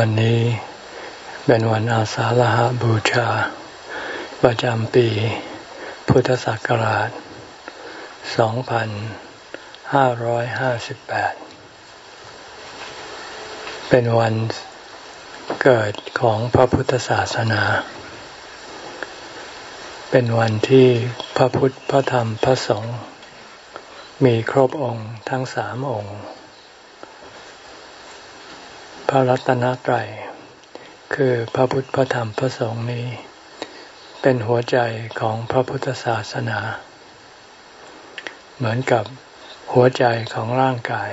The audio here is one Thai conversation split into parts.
วันนี้เป็นวันอาสาฬหาบูชา ประจำปี พุทธศักราช 2558 เป็นวันเกิดของพระพุทธศาสนา เป็นวันที่พระพุทธ พระธรรม พระสงฆ์มีครบองค์ทั้งสามองค์ ระรัตนตรัยคือพระพุทธพระธรรมพระสงฆ์นี้ เป็นหัวใจของพระพุทธศาสนา เหมือนกับหัวใจของร่างกาย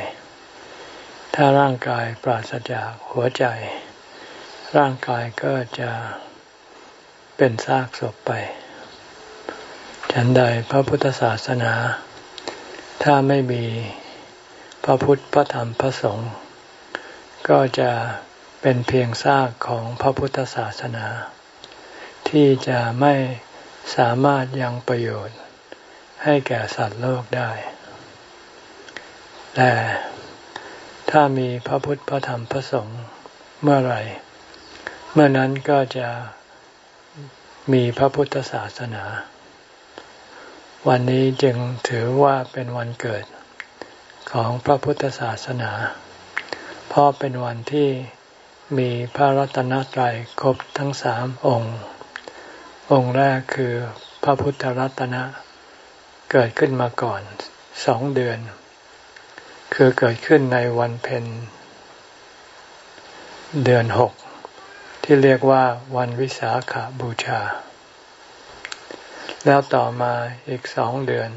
ถ้าร่างกายปราศจากหัวใจ ร่างกายก็จะเป็นซากศพไป ฉันใดพระพุทธศาสนา ถ้าไม่มีพระพุทธพระธรรมพระสงฆ์ ก็จะเป็นเพียงซากของพระพุทธศาสนา ที่จะไม่สามารถยังประโยชน์ ให้แก่สัตว์โลกได้ แต่ถ้ามีพระพุทธพระธรรมพระสงฆ์เมื่อไหร่ เมื่อนั้นก็จะมีพระพุทธศาสนา วันนี้จึงถือว่าเป็นวันเกิดของพระพุทธศาสนา เพราะเป็นวันที่มีพระรัตนตรัยครบทั้งสามองค์ องค์แรกคือพระพุทธรัตนะ เกิดขึ้นมาก่อนสองเดือน คือเกิดขึ้นในวันเพ็ญเดือนหกที่เรียกว่าวันวิสาขาบูชา แล้วต่อมาอีกสองเดือน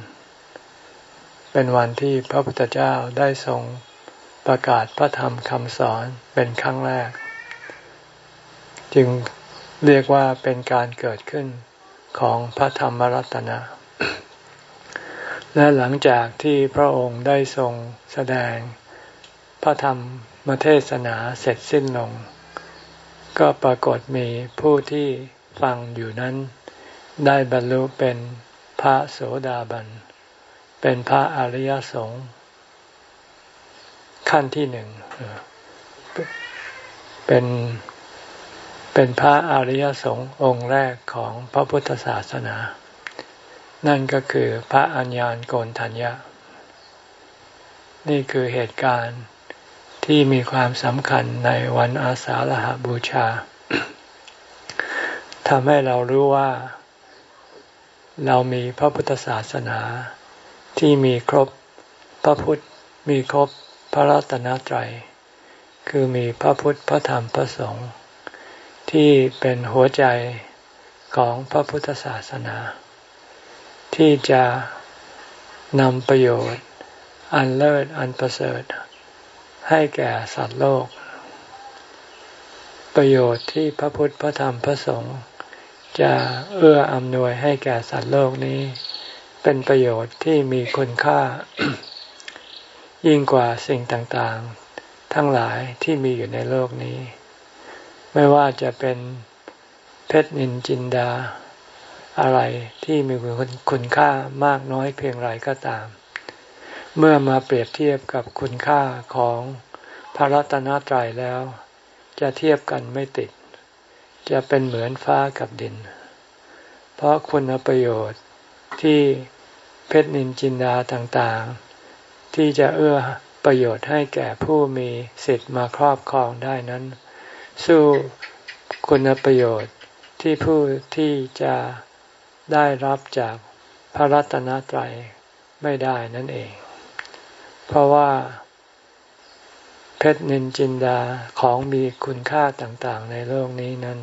เป็นวันที่พระพุทธเจ้าได้ทรง ประกาศพระธรรมคำสอนเป็นครั้งแรก จึงเรียกว่าเป็นการเกิดขึ้นของพระธรรมรัตนะ และหลังจากที่พระองค์ได้ทรงแสดงพระธรรมมเทศนาเสร็จสิ้นลง ก็ปรากฏมีผู้ที่ฟังอยู่นั้น ได้บรรลุเป็นพระโสดาบัน เป็นพระอริยสงฆ์ ขั้นที่หนึ่งเป็นเป็นพระอริยสงฆ์องค์แรกของพระพุทธศาสนา นั่นก็คือพระอัญญาณโกนทัญญะ นี่คือเหตุการณ์ที่มีความสำคัญในวันอาสาฬหาบูชาทำให้เรารู้ว่า เรามีพระพุทธศาสนาที่มีครบพระพุทธมีครบ พระรัตนตรัย คือมีพระพุทธพระธรรมพระสงฆ์ที่เป็นหัวใจของพระพุทธศาสนา ที่จะนำประโยชน์ อันเลิศอันประเสริฐ ให้แก่สัตว์โลก ประโยชน์ที่พระพุทธพระธรรมพระสงฆ์จะเอื้ออำนวยให้แก่สัตว์โลกนี้ เป็นประโยชน์ที่มีคุณค่า ยิ่งกว่าสิ่งต่างๆ ทั้งหลายที่มีอยู่ในโลกนี้ ไม่ว่าจะเป็นเพชรนินจินดา อะไรที่มีคุณค่ามากน้อยเพียงไรก็ตาม เมื่อมาเปรียบเทียบกับคุณค่าของพระรัตนตรัยแล้ว จะเทียบกันไม่ติด จะเป็นเหมือนฟ้ากับดิน เพราะคุณประโยชน์ที่เพชรนินจินดาต่างๆ ที่จะเอื้อประโยชน์ให้แก่ผู้มีสิทธิ์มาครอบครองได้นั้น สู้คุณประโยชน์ที่ผู้ที่จะได้รับจากพระรัตนตรัยไม่ได้นั่นเอง เพราะว่า เพชรนินจินดาของมีคุณค่าต่างๆ ในโลกนี้นั้น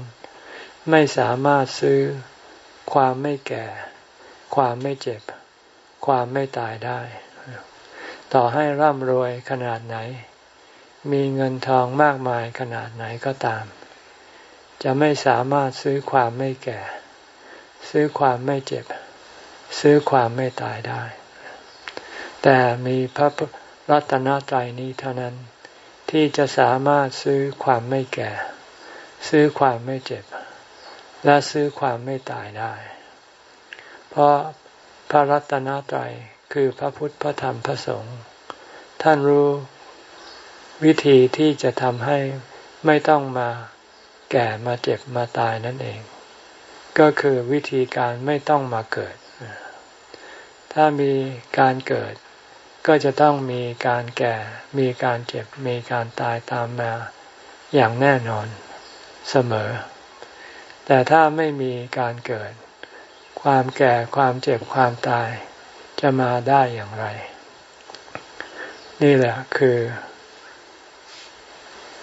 ไม่สามารถซื้อความไม่แก่ ความไม่เจ็บ ความไม่ตายได้ ต่อให้ร่ำรวยขนาดไหน มีเงินทองมากมายขนาดไหนก็ตาม จะไม่สามารถซื้อความไม่แก่ ซื้อความไม่เจ็บ ซื้อความไม่ตายได้ แต่มีพระรัตนตรัยนี้เท่านั้นที่จะสามารถซื้อความไม่แก่ ซื้อความไม่เจ็บ และซื้อความไม่ตายได้ เพราะพระรัตนตรัย คือพระพุทธพระธรรมพระสงฆ์ท่านรู้วิธีที่จะทำให้ไม่ต้องมาแก่มาเจ็บมาตายนั่นเอง ก็คือวิธีการไม่ต้องมาเกิด ถ้ามีการเกิด ก็จะต้องมีการแก่ มีการเจ็บ มีการตายตามมาอย่างแน่นอนเสมอ แต่ถ้าไม่มีการเกิด ความแก่ความเจ็บความตาย จะมาได้อย่างไร นี่แหละคือ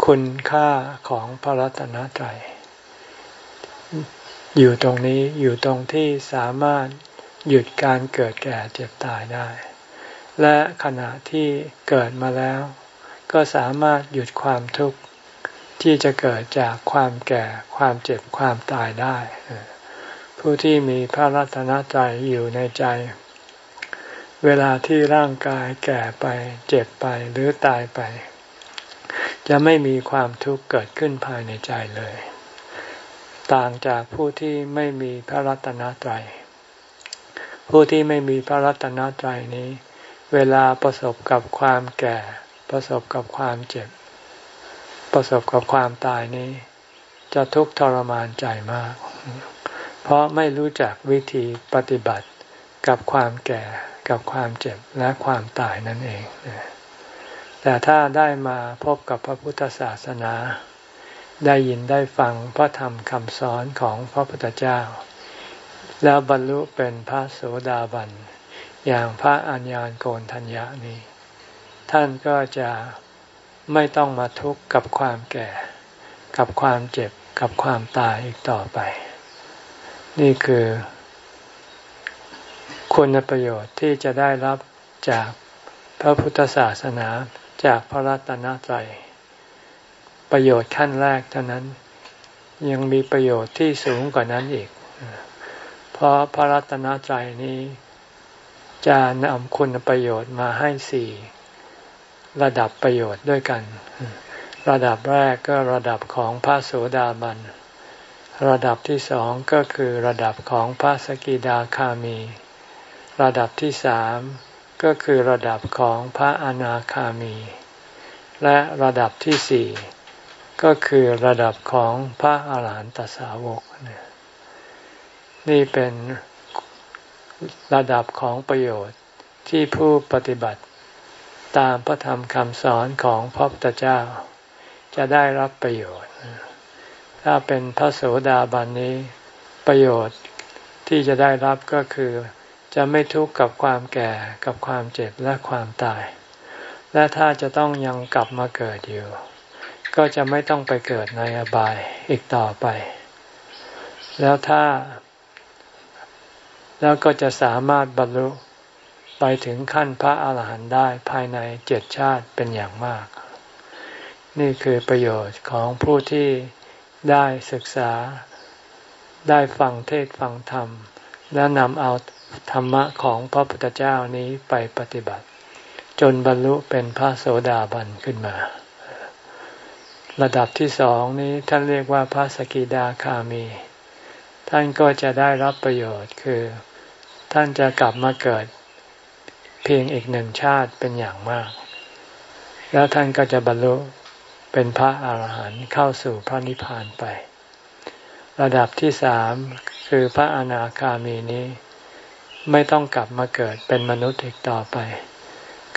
คุณค่าของพระรัตนตรัย อยู่ตรงนี้อยู่ตรงที่สามารถหยุดการเกิดแก่เจ็บตายได้ และขณะที่เกิดมาแล้ว ก็สามารถหยุดความทุกข์ที่จะเกิดจากความแก่ความเจ็บความตายได้ ผู้ที่มีพระรัตนตรัยอยู่ในใจ เวลาที่ร่างกายแก่ไปเจ็บไปหรือตายไป จะไม่มีความทุกข์เกิดขึ้นภายในใจเลย ต่างจากผู้ที่ไม่มีพระรัตนตรัย ผู้ที่ไม่มีพระรัตนตรัยนี้ เวลาประสบกับความแก่ ประสบกับความเจ็บ ประสบกับความตายนี้ จะทุกข์ทรมานใจมาก เพราะไม่รู้จักวิธีปฏิบัติกับความแก่ กับความเจ็บและความตายนั่นเอง แต่ถ้าได้มาพบกับพระพุทธศาสนา ได้ยินได้ฟังพระธรรมคำสอนของพระพุทธเจ้า แล้วบรรลุเป็นพระโสดาบัน อย่างพระอัญญาณโกนทัญญานี้ ท่านก็จะไม่ต้องมาทุกข์กับความแก่ กับความเจ็บ กับความตายอีกต่อไป นี่คือ คุณประโยชน์ที่จะได้รับจากพระพุทธศาสนาจากพระรัตนตรัยประโยชน์ขั้นแรกเท่านั้น ยังมีประโยชน์ที่สูงกว่านั้นอีก เพราะพระรัตนตรัยนี้จะนำคุณประโยชน์มาให้สี่ระดับประโยชน์ด้วยกัน ระดับแรกก็ระดับของพระโสดาบัน ระดับที่สองก็คือระดับของพระสกิดาคามี ระดับที่สามก็คือระดับของพระอนาคามี และระดับที่สี่ก็คือระดับของพระอาหารหันตสาวก นี่เป็นระดับของประโยชน์ที่ผู้ปฏิบัติตามพระธรรมคำสอนของพระพุทธเจ้า จะได้รับประโยชน์ ถ้าเป็นพระโสดาบันนี้ประโยชน์ที่จะได้รับก็คือ จะไม่ทุกข์กับความแก่กับความเจ็บและความตาย และถ้าจะต้องยังกลับมาเกิดอยู่ ก็จะไม่ต้องไปเกิดในอบายอีกต่อไป แล้วถ้า แล้วก็จะสามารถบรรลุไปถึงขั้นพระอาหารหันต์ได้ภายในเจ็ดชาติเป็นอย่างมาก นี่คือประโยชน์ของผู้ที่ได้ศึกษาได้ฟังเทศฟังธรรม และนำเอา ธรรมะของพระพุทธเจ้านี้ไปปฏิบัติ จนบรรลุเป็นพระโสดาบันขึ้นมา ระดับที่สองนี้ท่านเรียกว่าพระสกิดาคามี ท่านก็จะได้รับประโยชน์คือ ท่านจะกลับมาเกิดเพียงอีกหนึ่งชาติเป็นอย่างมาก แล้วท่านก็จะบรรลุเป็นพระอาหารหันต์เข้าสู่พระนิพพานไป ระดับที่สามคือพระอนาคามีนี้ ไม่ต้องกลับมาเกิดเป็นมนุษย์อีกต่อไป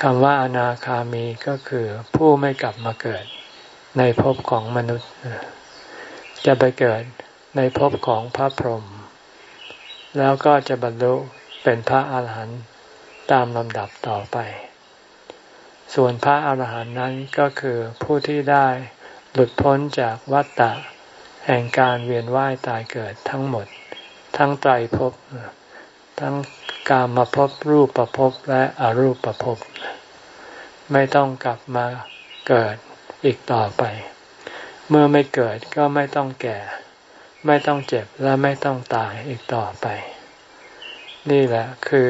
คำว่าอนาคามีก็คือผู้ไม่กลับมาเกิดในภพของมนุษย์ จะไปเกิดในภพของพระพรหมแล้วก็จะบรรลุเป็นพระอาหารหันต์ตามลำดับต่อไป ส่วนพระอาหารหันต์นั้นก็คือผู้ที่ได้หลุดพ้นจากวัฏฏะแห่งการเวียนว่ายตายเกิดทั้งหมด ทั้งไตรภพ ทั้งกามาภพรูปประภพและอรูปประภพไม่ต้องกลับมาเกิดอีกต่อไป เมื่อไม่เกิดก็ไม่ต้องแก่ ไม่ต้องเจ็บและไม่ต้องตายอีกต่อไป นี่แหละคือ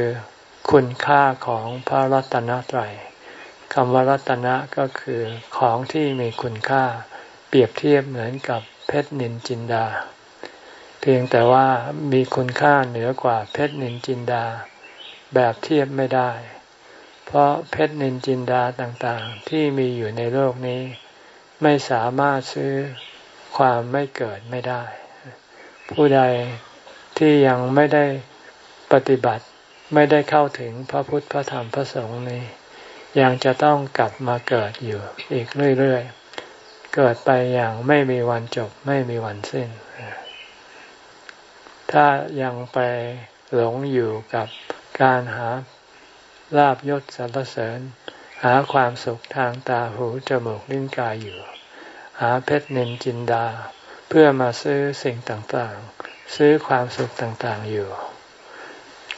คุณค่าของพระรัตนตรัยคำว่ารัตนะก็คือของที่มีคุณค่า เปรียบเทียบเหมือนกับเพชรนินจินดา เพียงแต่ว่ามีคุณค่าเหนือกว่าเพชรนินจินดา แบบเทียบไม่ได้ เพราะเพชรนินจินดาต่างๆ ที่มีอยู่ในโลกนี้ ไม่สามารถซื้อความไม่เกิดไม่ได้ ผู้ใดที่ยังไม่ได้ปฏิบัติไม่ได้เข้าถึงพระพุทธพระธรรมพระสงฆ์นี้ ยังจะต้องกลับมาเกิดอยู่อีกเรื่อยๆ เกิดไปอย่างไม่มีวันจบไม่มีวันสิ้น ถ้ายังไปหลงอยู่กับการหาลาบยศสรรเสริญ หาความสุขทางตาหูจมูกลิ้นกายอยู่ หาเพชรนินจินดา เพื่อมาซื้อสิ่งต่างๆ ซื้อความสุขต่างๆอยู่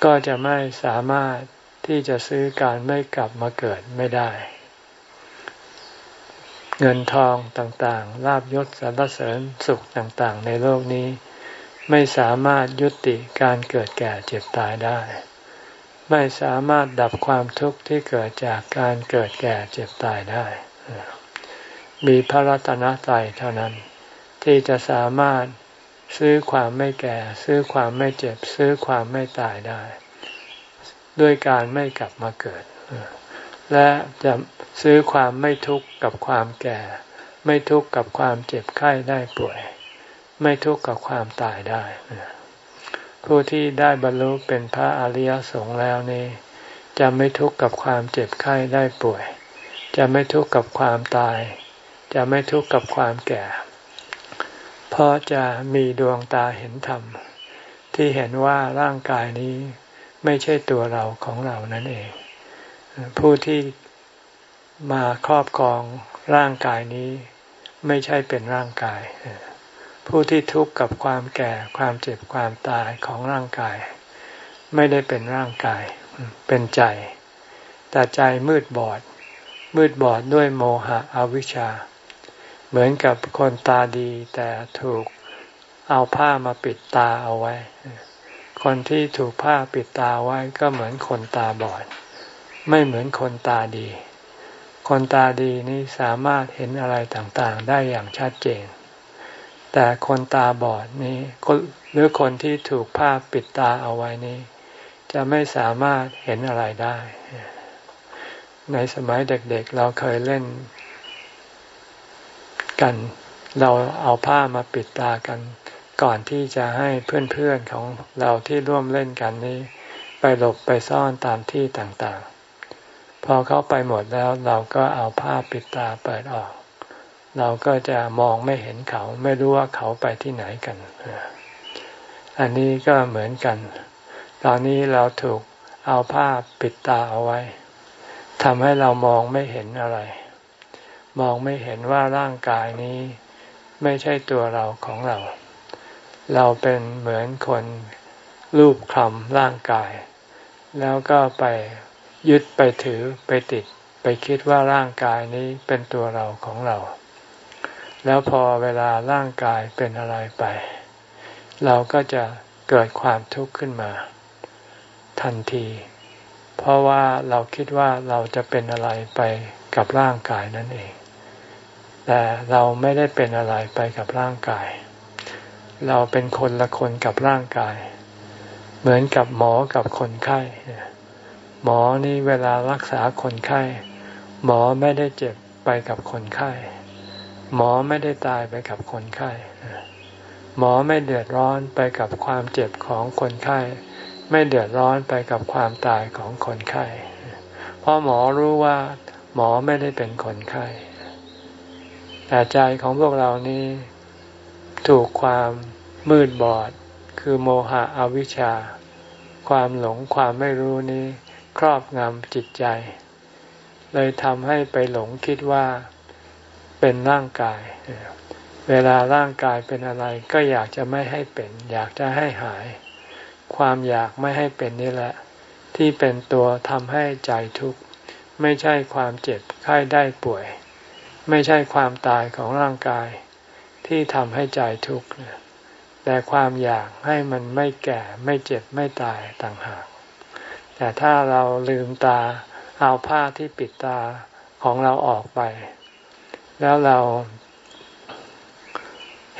ก็จะไม่สามารถที่จะซื้อการไม่กลับมาเกิดไม่ได้ เงินทองต่างๆลาบยศสรรเสริญสุขต่างๆ ในโลกนี้ ไม่สามารถยุติการเกิดแก่เจ็บตายได้ ไม่สามารถดับความทุกข์ที่เกิดจากการเกิดแก่เจ็บตายได้ มีพระรัตนตรัยเท่านั้น ที่จะสามารถซื้อความไม่แก่ ซื้อความไม่เจ็บ ซื้อความไม่ตายได้ ด้วยการไม่กลับมาเกิด และจะซื้อความไม่ทุกข์กับความแก่ ไม่ทุกข์กับความเจ็บไข้ได้ป่วย ไม่ทุกข์กับความตายได้ ผู้ที่ได้บรรลุเป็นพระอริยสงฆ์แล้วนี้ จะไม่ทุกข์กับความเจ็บไข้ได้ป่วย จะไม่ทุกข์กับความตาย จะไม่ทุกข์กับความแก่ เพราะจะมีดวงตาเห็นธรรม ที่เห็นว่าร่างกายนี้ไม่ใช่ตัวเราของเรานั่นเอง ผู้ที่มาครอบครองร่างกายนี้ไม่ใช่เป็นร่างกาย ผู้ที่ทุกข์กับความแก่ความเจ็บความตายของร่างกาย ไม่ได้เป็นร่างกาย เป็นใจ แต่ใจมืดบอด มืดบอดด้วยโมหะอวิชชา เหมือนกับคนตาดีแต่ถูกเอาผ้ามาปิดตาเอาไว้ คนที่ถูกผ้าปิดตาไว้ก็เหมือนคนตาบอด ไม่เหมือนคนตาดี คนตาดีนี่สามารถเห็นอะไรต่างๆ ได้อย่างชัดเจน แต่คนตาบอดนี้หรือคนที่ถูกผ้าปิดตาเอาไว้นี้ จะไม่สามารถเห็นอะไรได้ ในสมัยเด็กๆเราเคยเล่นกัน เราเอาผ้ามาปิดตากัน ก่อนที่จะให้เพื่อนๆของเราที่ร่วมเล่นกันนี้ ไปหลบไปซ่อนตามที่ต่างๆ พอเขาไปหมดแล้วเราก็เอาผ้าปิดตาเปิดออก เราก็จะมองไม่เห็นเขา ไม่รู้ว่าเขาไปที่ไหนกัน อันนี้ก็เหมือนกัน ตอนนี้เราถูกเอาผ้าปิดตาเอาไว้ทำให้เรามองไม่เห็นอะไร มองไม่เห็นว่าร่างกายนี้ไม่ใช่ตัวเราของเรา เราเป็นเหมือนคนรูปคลำร่างกาย แล้วก็ไปยึดไปถือไปติด ไปคิดว่าร่างกายนี้เป็นตัวเราของเรา แล้วพอเวลาร่างกายเป็นอะไรไป เราก็จะเกิดความทุกข์ขึ้นมา ทันที เพราะว่าเราคิดว่าเราจะเป็นอะไรไปกับร่างกายนั่นเอง แต่เราไม่ได้เป็นอะไรไปกับร่างกาย เราเป็นคนละคนกับร่างกาย เหมือนกับหมอกับคนไข้หมอนี่เวลารักษาคนไข้ หมอไม่ได้เจ็บไปกับคนไข้ หมอไม่ได้ตายไปกับคนไข้ หมอไม่เดือดร้อนไปกับความเจ็บของคนไข้ ไม่เดือดร้อนไปกับความตายของคนไข้ เพราะหมอรู้ว่า หมอไม่ได้เป็นคนไข้ แต่ใจของพวกเรานี้ถูกความมืดบอด คือโมหะอวิชชา ความหลงความไม่รู้นี้ ครอบงำจิตใจ เลยทำให้ไปหลงคิดว่า เป็นร่างกาย เวลาร่างกายเป็นอะไรก็อยากจะไม่ให้เป็น อยากจะให้หาย ความอยากไม่ให้เป็นนี่แหละ ที่เป็นตัวทำให้ใจทุกข์ไม่ใช่ความเจ็บไข้ได้ป่วย ไม่ใช่ความตายของร่างกาย ที่ทำให้ใจทุกข์แต่ความอยากให้มันไม่แก่ไม่เจ็บไม่ตายต่างหาก แต่ถ้าเราลืมตาเอาผ้าที่ปิดตาของเราออกไป แล้วเรา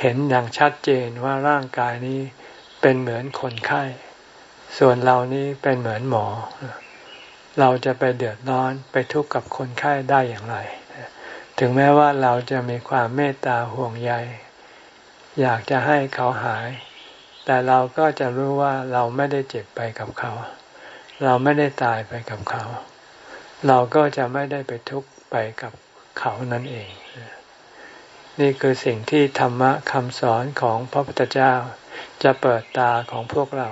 เห็นอย่างชัดเจนว่าร่างกายนี้เป็นเหมือนคนไข้ ส่วนเรานี้เป็นเหมือนหมอ เราจะไปเดือดร้อนไปทุกข์กับคนไข้ได้อย่างไร ถึงแม้ว่าเราจะมีความเมตตาห่วงใย อยากจะให้เขาหาย แต่เราก็จะรู้ว่าเราไม่ได้เจ็บไปกับเขา เราไม่ได้ตายไปกับเขา เราก็จะไม่ได้ไปทุกข์ไปกับ เขานั่นเอง นี่คือสิ่งที่ธรรมะคำสอนของพระพุทธเจ้า จะเปิดตาของพวกเรา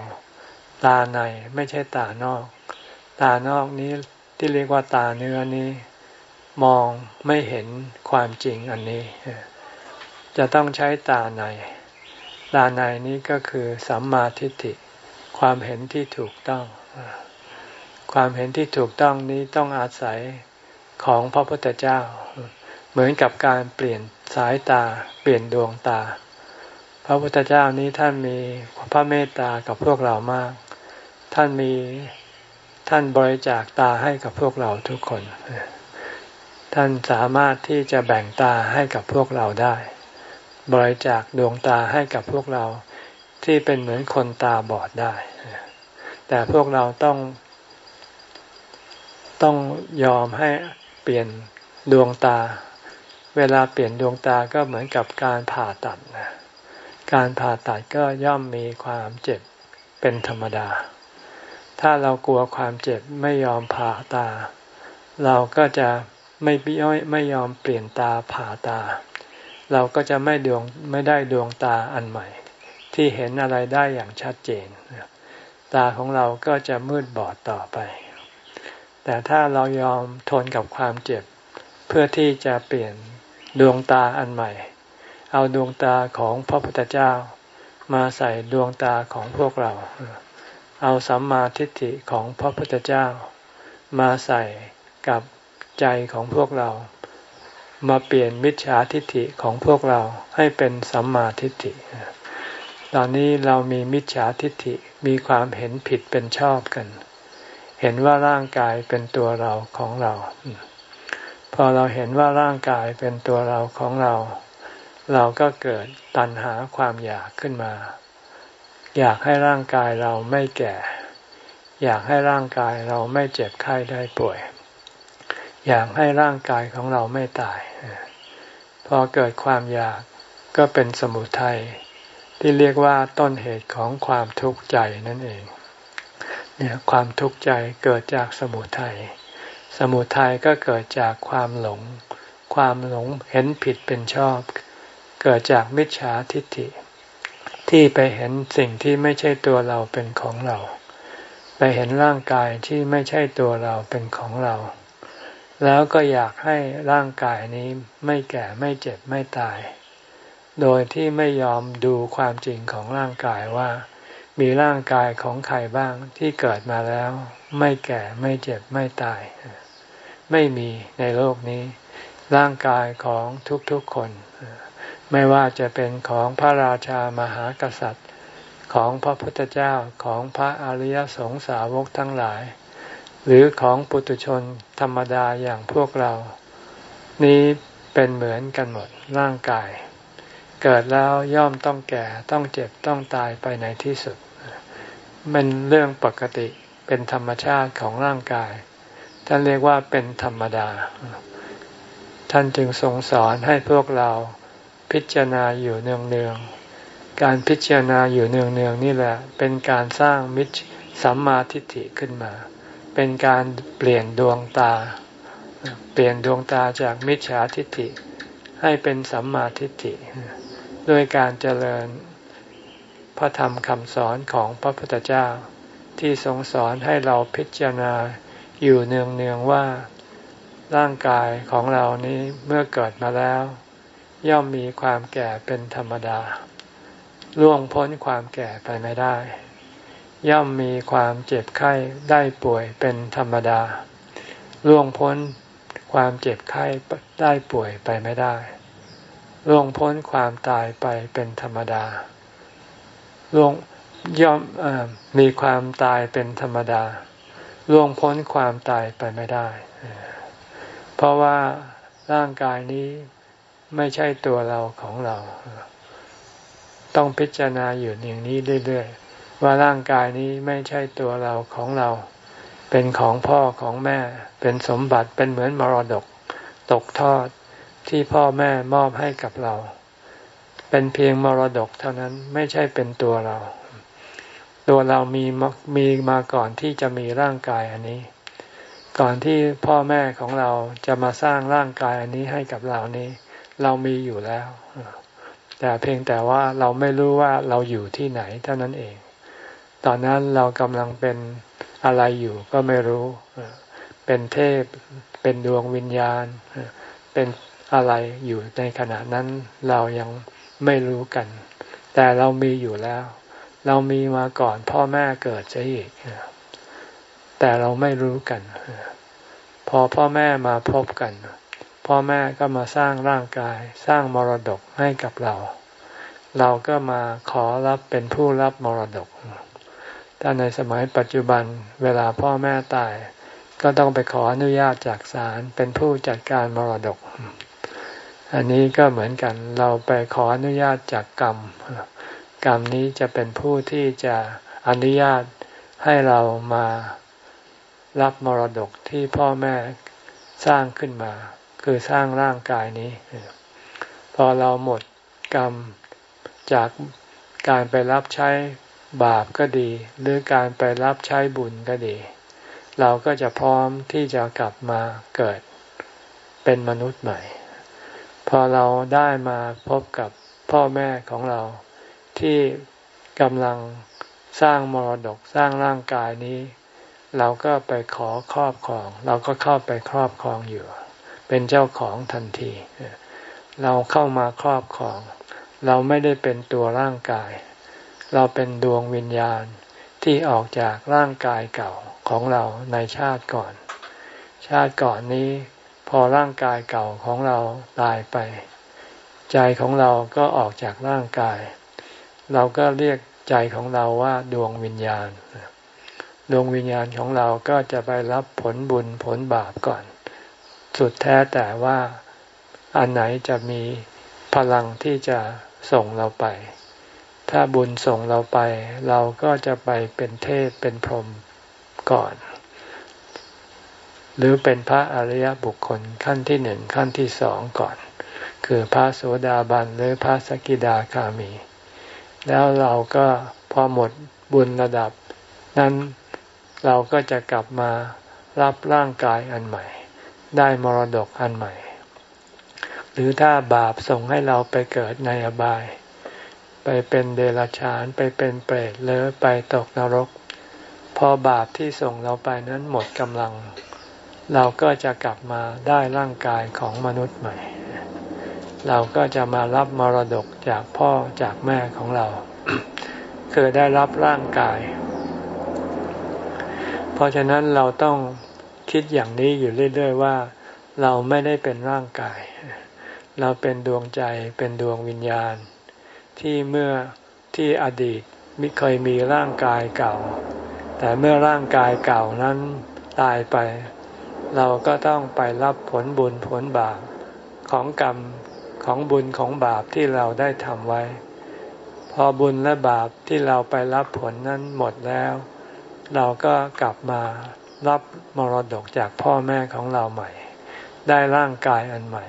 ตาในไม่ใช่ตานอก ตานอกนี้ที่เรียกว่าตาเนื้อนี้ มองไม่เห็นความจริงอันนี้ จะต้องใช้ตาในตาในนี้ก็คือสัมมาทิฏฐิ ความเห็นที่ถูกต้อง ความเห็นที่ถูกต้องนี้ต้องอาศัย ของพระพุทธเจ้า เหมือนกับการเปลี่ยนสายตา เปลี่ยนดวงตา พระพุทธเจ้านี้ท่านมีพระเมตตากับพวกเรามาก ท่านมีท่านบริจาคตาให้กับพวกเราทุกคน ท่านสามารถที่จะแบ่งตาให้กับพวกเราได้ บริจาคดวงตาให้กับพวกเราที่เป็นเหมือนคนตาบอดได้ แต่พวกเราต้อง ต้องยอมให้ เปลี่ยนดวงตา เวลาเปลี่ยนดวงตาก็เหมือนกับการผ่าตัดนะการผ่าตัดก็ย่อมมีความเจ็บเป็นธรรมดา ถ้าเรากลัวความเจ็บไม่ยอมผ่าตา เราก็จะไม่ย่อยไม่ยอมเปลี่ยนตาผ่าตา เราก็จะไม่ดวงไม่ได้ดวงตาอันใหม่ ที่เห็นอะไรได้อย่างชัดเจน ตาของเราก็จะมืดบอดต่อไป แต่ถ้าเรายอมทนกับความเจ็บ เพื่อที่จะเปลี่ยนดวงตาอันใหม่ เอาดวงตาของพระพุทธเจ้า มาใส่ดวงตาของพวกเรา เอาสัมมาทิฏฐิของพระพุทธเจ้า มาใส่กับใจของพวกเรา มาเปลี่ยนมิจฉาทิฏฐิของพวกเราให้เป็นสัมมาทิฏฐิ ตอนนี้เรามีมิจฉาทิฏฐิมีความเห็นผิดเป็นชอบกัน เห็นว่าร่างกายเป็นตัวเราของเรา พอเราเห็นว่าร่างกายเป็นตัวเราของเรา เราก็เกิดตัณหาความอยากขึ้นมา อยากให้ร่างกายเราไม่แก่ อยากให้ร่างกายเราไม่เจ็บไข้ได้ป่วย อยากให้ร่างกายของเราไม่ตาย พอเกิดความอยากก็เป็นสมุทัยที่เรียกว่าต้นเหตุของความทุกข์ใจนั่นเอง เนี่ยความทุกข์ใจเกิดจากสมุทัย สมุทัยก็เกิดจากความหลง ความหลงเห็นผิดเป็นชอบ เกิดจากมิจฉาทิฏฐิ ที่ไปเห็นสิ่งที่ไม่ใช่ตัวเราเป็นของเรา ไปเห็นร่างกายที่ไม่ใช่ตัวเราเป็นของเรา แล้วก็อยากให้ร่างกายนี้ไม่แก่ไม่เจ็บไม่ตาย โดยที่ไม่ยอมดูความจริงของร่างกายว่า มีร่างกายของใครบ้างที่เกิดมาแล้ว ไม่แก่ไม่เจ็บไม่ตาย ไม่มีในโลกนี้ ร่างกายของทุกๆคน ไม่ว่าจะเป็นของพระราชามหากษัตริย์ ของพระพุทธเจ้าของพระอริยสงสาวกทั้งหลาย หรือของปุตุชนธรรมดาอย่างพวกเรา นี้เป็นเหมือนกันหมดร่างกาย เกิดแล้วย่อมต้องแก่ต้องเจ็บต้องตายไปในที่สุด เป็นเรื่องปกติเป็นธรรมชาติของร่างกาย ท่านเรียกว่าเป็นธรรมดา ท่านจึงทรงสอนให้พวกเราพิจารณาอยู่เนืองๆ การพิจารณาอยู่เนืองๆนี่แหละ เป็นการสร้างมิจสัมมาทิฏฐิขึ้นมา เป็นการเปลี่ยนดวงตา เปลี่ยนดวงตาจากมิจฉาทิฏฐิให้เป็นสัมมาทิฏฐิ ด้วยการเจริญพระธรรมคำสอนของพระพุทธเจ้า ที่ทรงสอนให้เราพิจารณาอยู่เนืองๆว่าร่างกายของเรานี้เมื่อเกิดมาแล้ว ย่อมมีความแก่เป็นธรรมดา ล่วงพ้นความแก่ไปไม่ได้ ย่อมมีความเจ็บไข้ได้ป่วยเป็นธรรมดา ล่วงพ้นความเจ็บไข้ได้ป่วยไปไม่ได้ ล่วงพ้นความตายไปเป็นธรรมดาล่วงย่อมอมีความตายเป็นธรรมดาล่วงพ้นความตายไปไม่ได้ เพราะว่าร่างกายนี้ไม่ใช่ตัวเราของเรา ต้องพิจารณาอยู่อย่างนี้เรื่อยๆ ว่าร่างกายนี้ไม่ใช่ตัวเราของเรา เป็นของพ่อของแม่ เป็นสมบัติเป็นเหมือนมรดกตกทอด ที่พ่อแม่มอบให้กับเรา เป็นเพียงมรดกเท่านั้นไม่ใช่เป็นตัวเรา ตัวเรามีมีมาก่อนที่จะมีร่างกายอันนี้ ก่อนที่พ่อแม่ของเราจะมาสร้างร่างกายอันนี้ให้กับเรานี้ เรามีอยู่แล้ว แต่เพียงแต่ว่าเราไม่รู้ว่าเราอยู่ที่ไหนเท่านั้นเอง ตอนนั้นเรากำลังเป็นอะไรอยู่ก็ไม่รู้ เป็นเทพ เป็นดวงวิญญาณ เป็น อะไรอยู่ในขณะนั้นเรายังไม่รู้กัน แต่เรามีอยู่แล้ว เรามีมาก่อนพ่อแม่เกิดจะอีก แต่เราไม่รู้กัน พอพ่อแม่มาพบกัน พ่อแม่ก็มาสร้างร่างกาย สร้างมรดกให้กับเรา เราก็มาขอรับเป็นผู้รับมรดกถ้าในสมัยปัจจุบันเวลาพ่อแม่ตายก็ต้องไปขออนุญาตจากศาลเป็นผู้จัดการมรดก อันนี้ก็เหมือนกันเราไปขออนุญาตจากกรรม กรรมนี้จะเป็นผู้ที่จะอนุญาตให้เรามารับมรดกที่พ่อแม่สร้างขึ้นมา คือสร้างร่างกายนี้ พอเราหมดกรรมจากการไปรับใช้บาปก็ดี หรือการไปรับใช้บุญก็ดี เราก็จะพร้อมที่จะกลับมาเกิดเป็นมนุษย์ใหม่ อเราได้มาพบกับพ่อแม่ของเรา ที่กำลังสร้างมรดกสร้างร่างกายนี้ เราก็ไปขอครอบครอง เราก็เข้าไปครอบครองอยู่ เป็นเจ้าของทันที เราเข้ามาครอบครอง เราไม่ได้เป็นตัวร่างกาย เราเป็นดวงวิญญาณที่ออกจากร่างกายเก่าของเราในชาติก่อน ชาติก่อนนี้ อร่างกายเก่าของเราตายไป ใจของเราก็ออกจากร่างกาย เราก็เรียกใจของเราว่าดวงวิญญาณ ดวงวิญญาณของเราก็จะไปรับผลบุญผลบาปก่อน สุดแท้แต่ว่าอันไหนจะมีพลังที่จะส่งเราไป ถ้าบุญส่งเราไป เราก็จะไปเป็นเทพเป็นพรหมก่อน หรือเป็นพระอริยบุคคลขั้นที่หนึ่งขั้นที่สองก่อน คือพระโสดาบันหรือพระสกิดาคามี แล้วเราก็พอหมดบุญระดับ นั้นเราก็จะกลับมารับร่างกายอันใหม่ ได้มรดกอันใหม่ หรือถ้าบาปส่งให้เราไปเกิดในอบาย ไปเป็นเดรัจฉานไปเป็นเปรตหรือไปตกนรก พอบาปที่ส่งเราไปนั้นหมดกำลัง เราก็จะกลับมาได้ร่างกายของมนุษย์ใหม่ เราก็จะมารับมรดกจากพ่อจากแม่ของเรา คือได้รับร่างกาย เพราะฉะนั้นเราต้องคิดอย่างนี้อยู่เรื่อยๆว่า เราไม่ได้เป็นร่างกาย เราเป็นดวงใจเป็นดวงวิญญาณ ที่เมื่อที่อดีตมิเคยมีร่างกายเก่า แต่เมื่อร่างกายเก่านั้นตายไป เราก็ต้องไปรับผลบุญผลบาปของกรรมของบุญของบาปที่เราได้ทำไว้ พอบุญและบาปที่เราไปรับผลนั้นหมดแล้ว เราก็กลับมารับมรดกจากพ่อแม่ของเราใหม่ ได้ร่างกายอันใหม่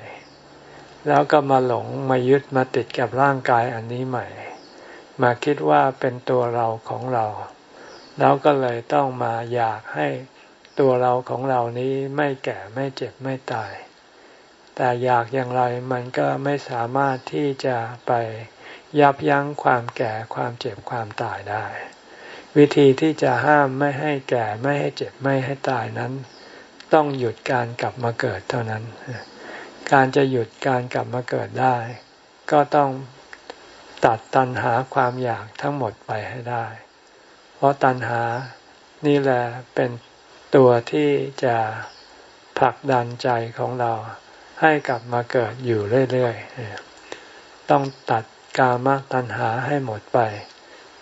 แล้วก็มาหลงมายึดมาติดกับร่างกายอันนี้ใหม่ มาคิดว่าเป็นตัวเราของเรา แล้วก็เลยต้องมาอยากให้ ตัวเราของเรานี้ไม่แก่ไม่เจ็บไม่ตาย แต่อยากอย่างไรมันก็ไม่สามารถที่จะไปยับยั้งความแก่ความเจ็บความตายได้ วิธีที่จะห้ามไม่ให้แก่ไม่ให้เจ็บไม่ให้ตายนั้น ต้องหยุดการกลับมาเกิดเท่านั้น การจะหยุดการกลับมาเกิดได้ ก็ต้องตัดตันหาความอยากทั้งหมดไปให้ได้ เพราะตัณหานี่แหละเป็น ตัวที่จะผลักดันใจของเราให้กลับมาเกิดอยู่เรื่อยๆ ต้องตัดกามตัณหาให้หมดไป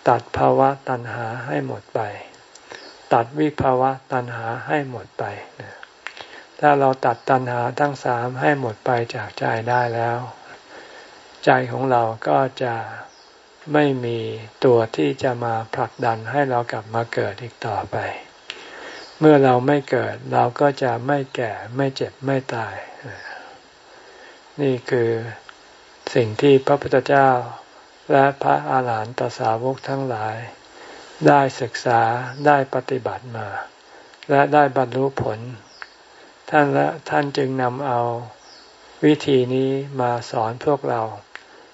ตัดภาวะตัณหาให้หมดไป ตัดวิภาวะตัณหาให้หมดไปถ้าเราตัดตัณหาทั้งสามให้หมดไปจากใจได้แล้ว ใจของเราก็จะไม่มีตัวที่จะมาผลักดันให้เรากลับมาเกิดอีกต่อไป เมื่อเราไม่เกิด เราก็จะไม่แก่ไม่เจ็บไม่ตาย นี่คือสิ่งที่พระพุทธเจ้า และพระอาหารหันตสาวกทั้งหลาย ได้ศึกษาได้ปฏิบัติมา และได้บรรลุผล ท่านและท่านจึงนำเอาวิธีนี้มาสอนพวกเรา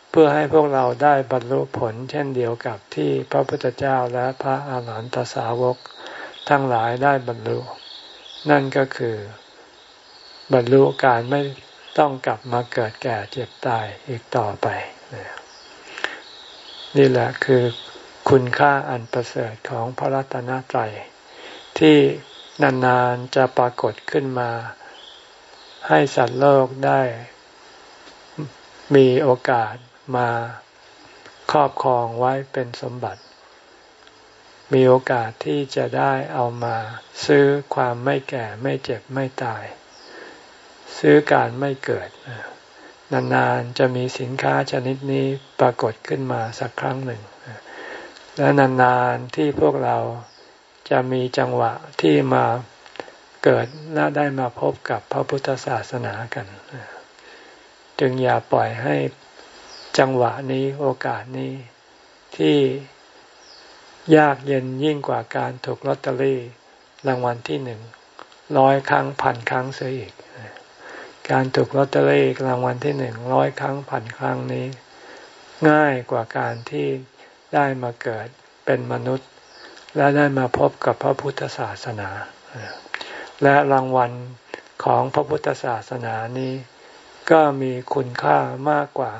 เพื่อให้พวกเราได้บรรลุผลเช่นเดียวกับที่พระพุทธเจ้าและพระอาหารหันตสาวก ทั้งหลายได้บรรลุ นั่นก็คือบรรลุการไม่ต้องกลับมาเกิดแก่เจ็บตายอีกต่อไป นี่แหละคือคุณค่าอันประเสริฐของพระรัตนตรัย ที่นานๆจะปรากฏขึ้นมา ให้สัตว์โลกได้มีโอกาสมาครอบครองไว้เป็นสมบัติ มีโอกาสที่จะได้เอามาซื้อความไม่แก่ไม่เจ็บไม่ตาย ซื้อการไม่เกิด นานๆจะมีสินค้าชนิดนี้ปรากฏขึ้นมาสักครั้งหนึ่ง และนานๆที่พวกเราจะมีจังหวะที่มาเกิดและได้มาพบกับพระพุทธศาสนากัน จึงอย่าปล่อยให้จังหวะนี้โอกาสนี้ที่ ยากเย็นยิ่งกว่าการถูกลอตเตอรี่รางวัลที่หนึ่งร้อยครั้งพันครั้งเสียอีก การถูกลอตเตอรี่รางวัลที่หนึ่งร้อยครั้งพันครั้งนี้ ง่ายกว่าการที่ได้มาเกิดเป็นมนุษย์ และได้มาพบกับพระพุทธศาสนา และรางวัลของพระพุทธศาสนานี้ ก็มีคุณค่ามากกว่า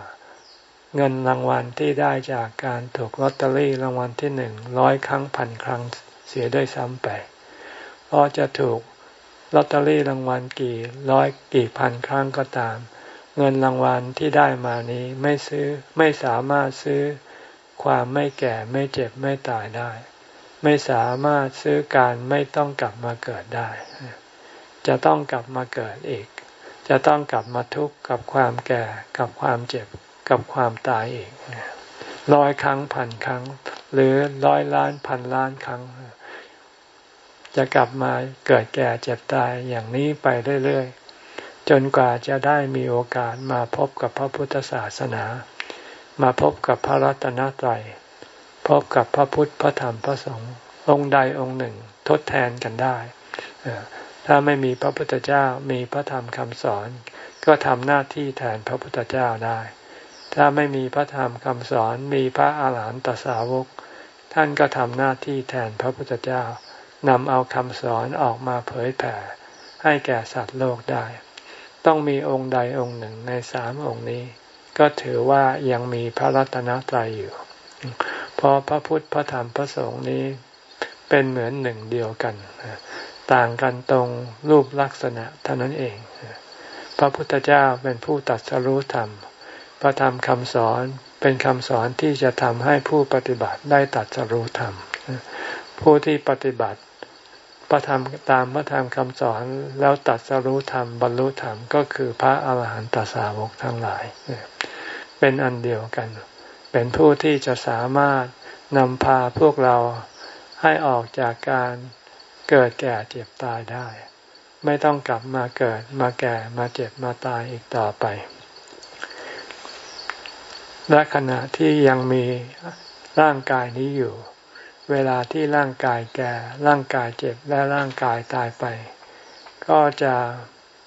เงินรางวัลที่ได้จากการถูกลอตเตอรี่รางวัลที่หนึ่งร้อยครั้งพันครั้งเสียด้วยซ้ำไป เพราะจะถูกลอตเตอรี่รางวัลกี่ร้อยกี่พันครั้งก็ตาม เงินรางวัลที่ได้มานี้ไม่ซื้อไม่สามารถซื้อความไม่แก่ไม่เจ็บไม่ตายได้ ไม่สามารถซื้อการไม่ต้องกลับมาเกิดได้ จะต้องกลับมาเกิดอีก จะต้องกลับมาทุกข์กับความแก่กับความเจ็บ กับความตายอีกร้อยครั้งพันครั้ง หรือร้อยล้านพันล้านครั้ง จะกลับมาเกิดแก่เจ็บตายอย่างนี้ไปเรื่อยๆ จนกว่าจะได้มีโอกาสมาพบกับพระพุทธศาสนา มาพบกับพระรัตนตรัยพบกับพระพุทธพระธรรมพระสงฆ์องค์ใดองค์หนึ่งทดแทนกันได้ ถ้าไม่มีพระพุทธเจ้ามีพระธรรมคำสอน ก็ทำหน้าที่แทนพระพุทธเจ้าได้ ถ้าไม่มีพระธรรมคำสอนมีพระอาหารหันตสาวก ท่านก็ทำหน้าที่แทนพระพุทธเจ้านำเอาคำสอนออกมาเผยแผ่ ให้แก่สัตว์โลกได้ ต้องมีองค์ใดองค์หนึ่งในสามองค์นี้ ก็ถือว่ายังมีพระรัตนตรัยอยู่ เพราะพระพุทธพระธรรมพระสงฆ์นี้เป็นเหมือนหนึ่งเดียวกัน ต่างกันตรงรูปลักษณะเท่านั้นเอง พระพุทธเจ้าเป็นผู้ตัดสรู้ธรรม พระธรรมคำสอนเป็นคำสอนที่จะทำให้ผู้ปฏิบัติได้ตัดสรู้ธรรม ผู้ที่ปฏิบัติพระธรรมตามพระธรรมคำสอนแล้วตัดสรู้ธรรมบรรลุธรรมก็คือพระอาหารหันตสาวกทั้งหลาย เป็นอันเดียวกัน เป็นผู้ที่จะสามารถนำพาพวกเราให้ออกจากการเกิดแก่เจ็บตายได้ ไม่ต้องกลับมาเกิดมาแก่มาเจ็บมาตายอีกต่อไป และขณะที่ยังมีร่างกายนี้อยู่ เวลาที่ร่างกายแก่ ร่างกายเจ็บและร่างกายตายไป ก็จะ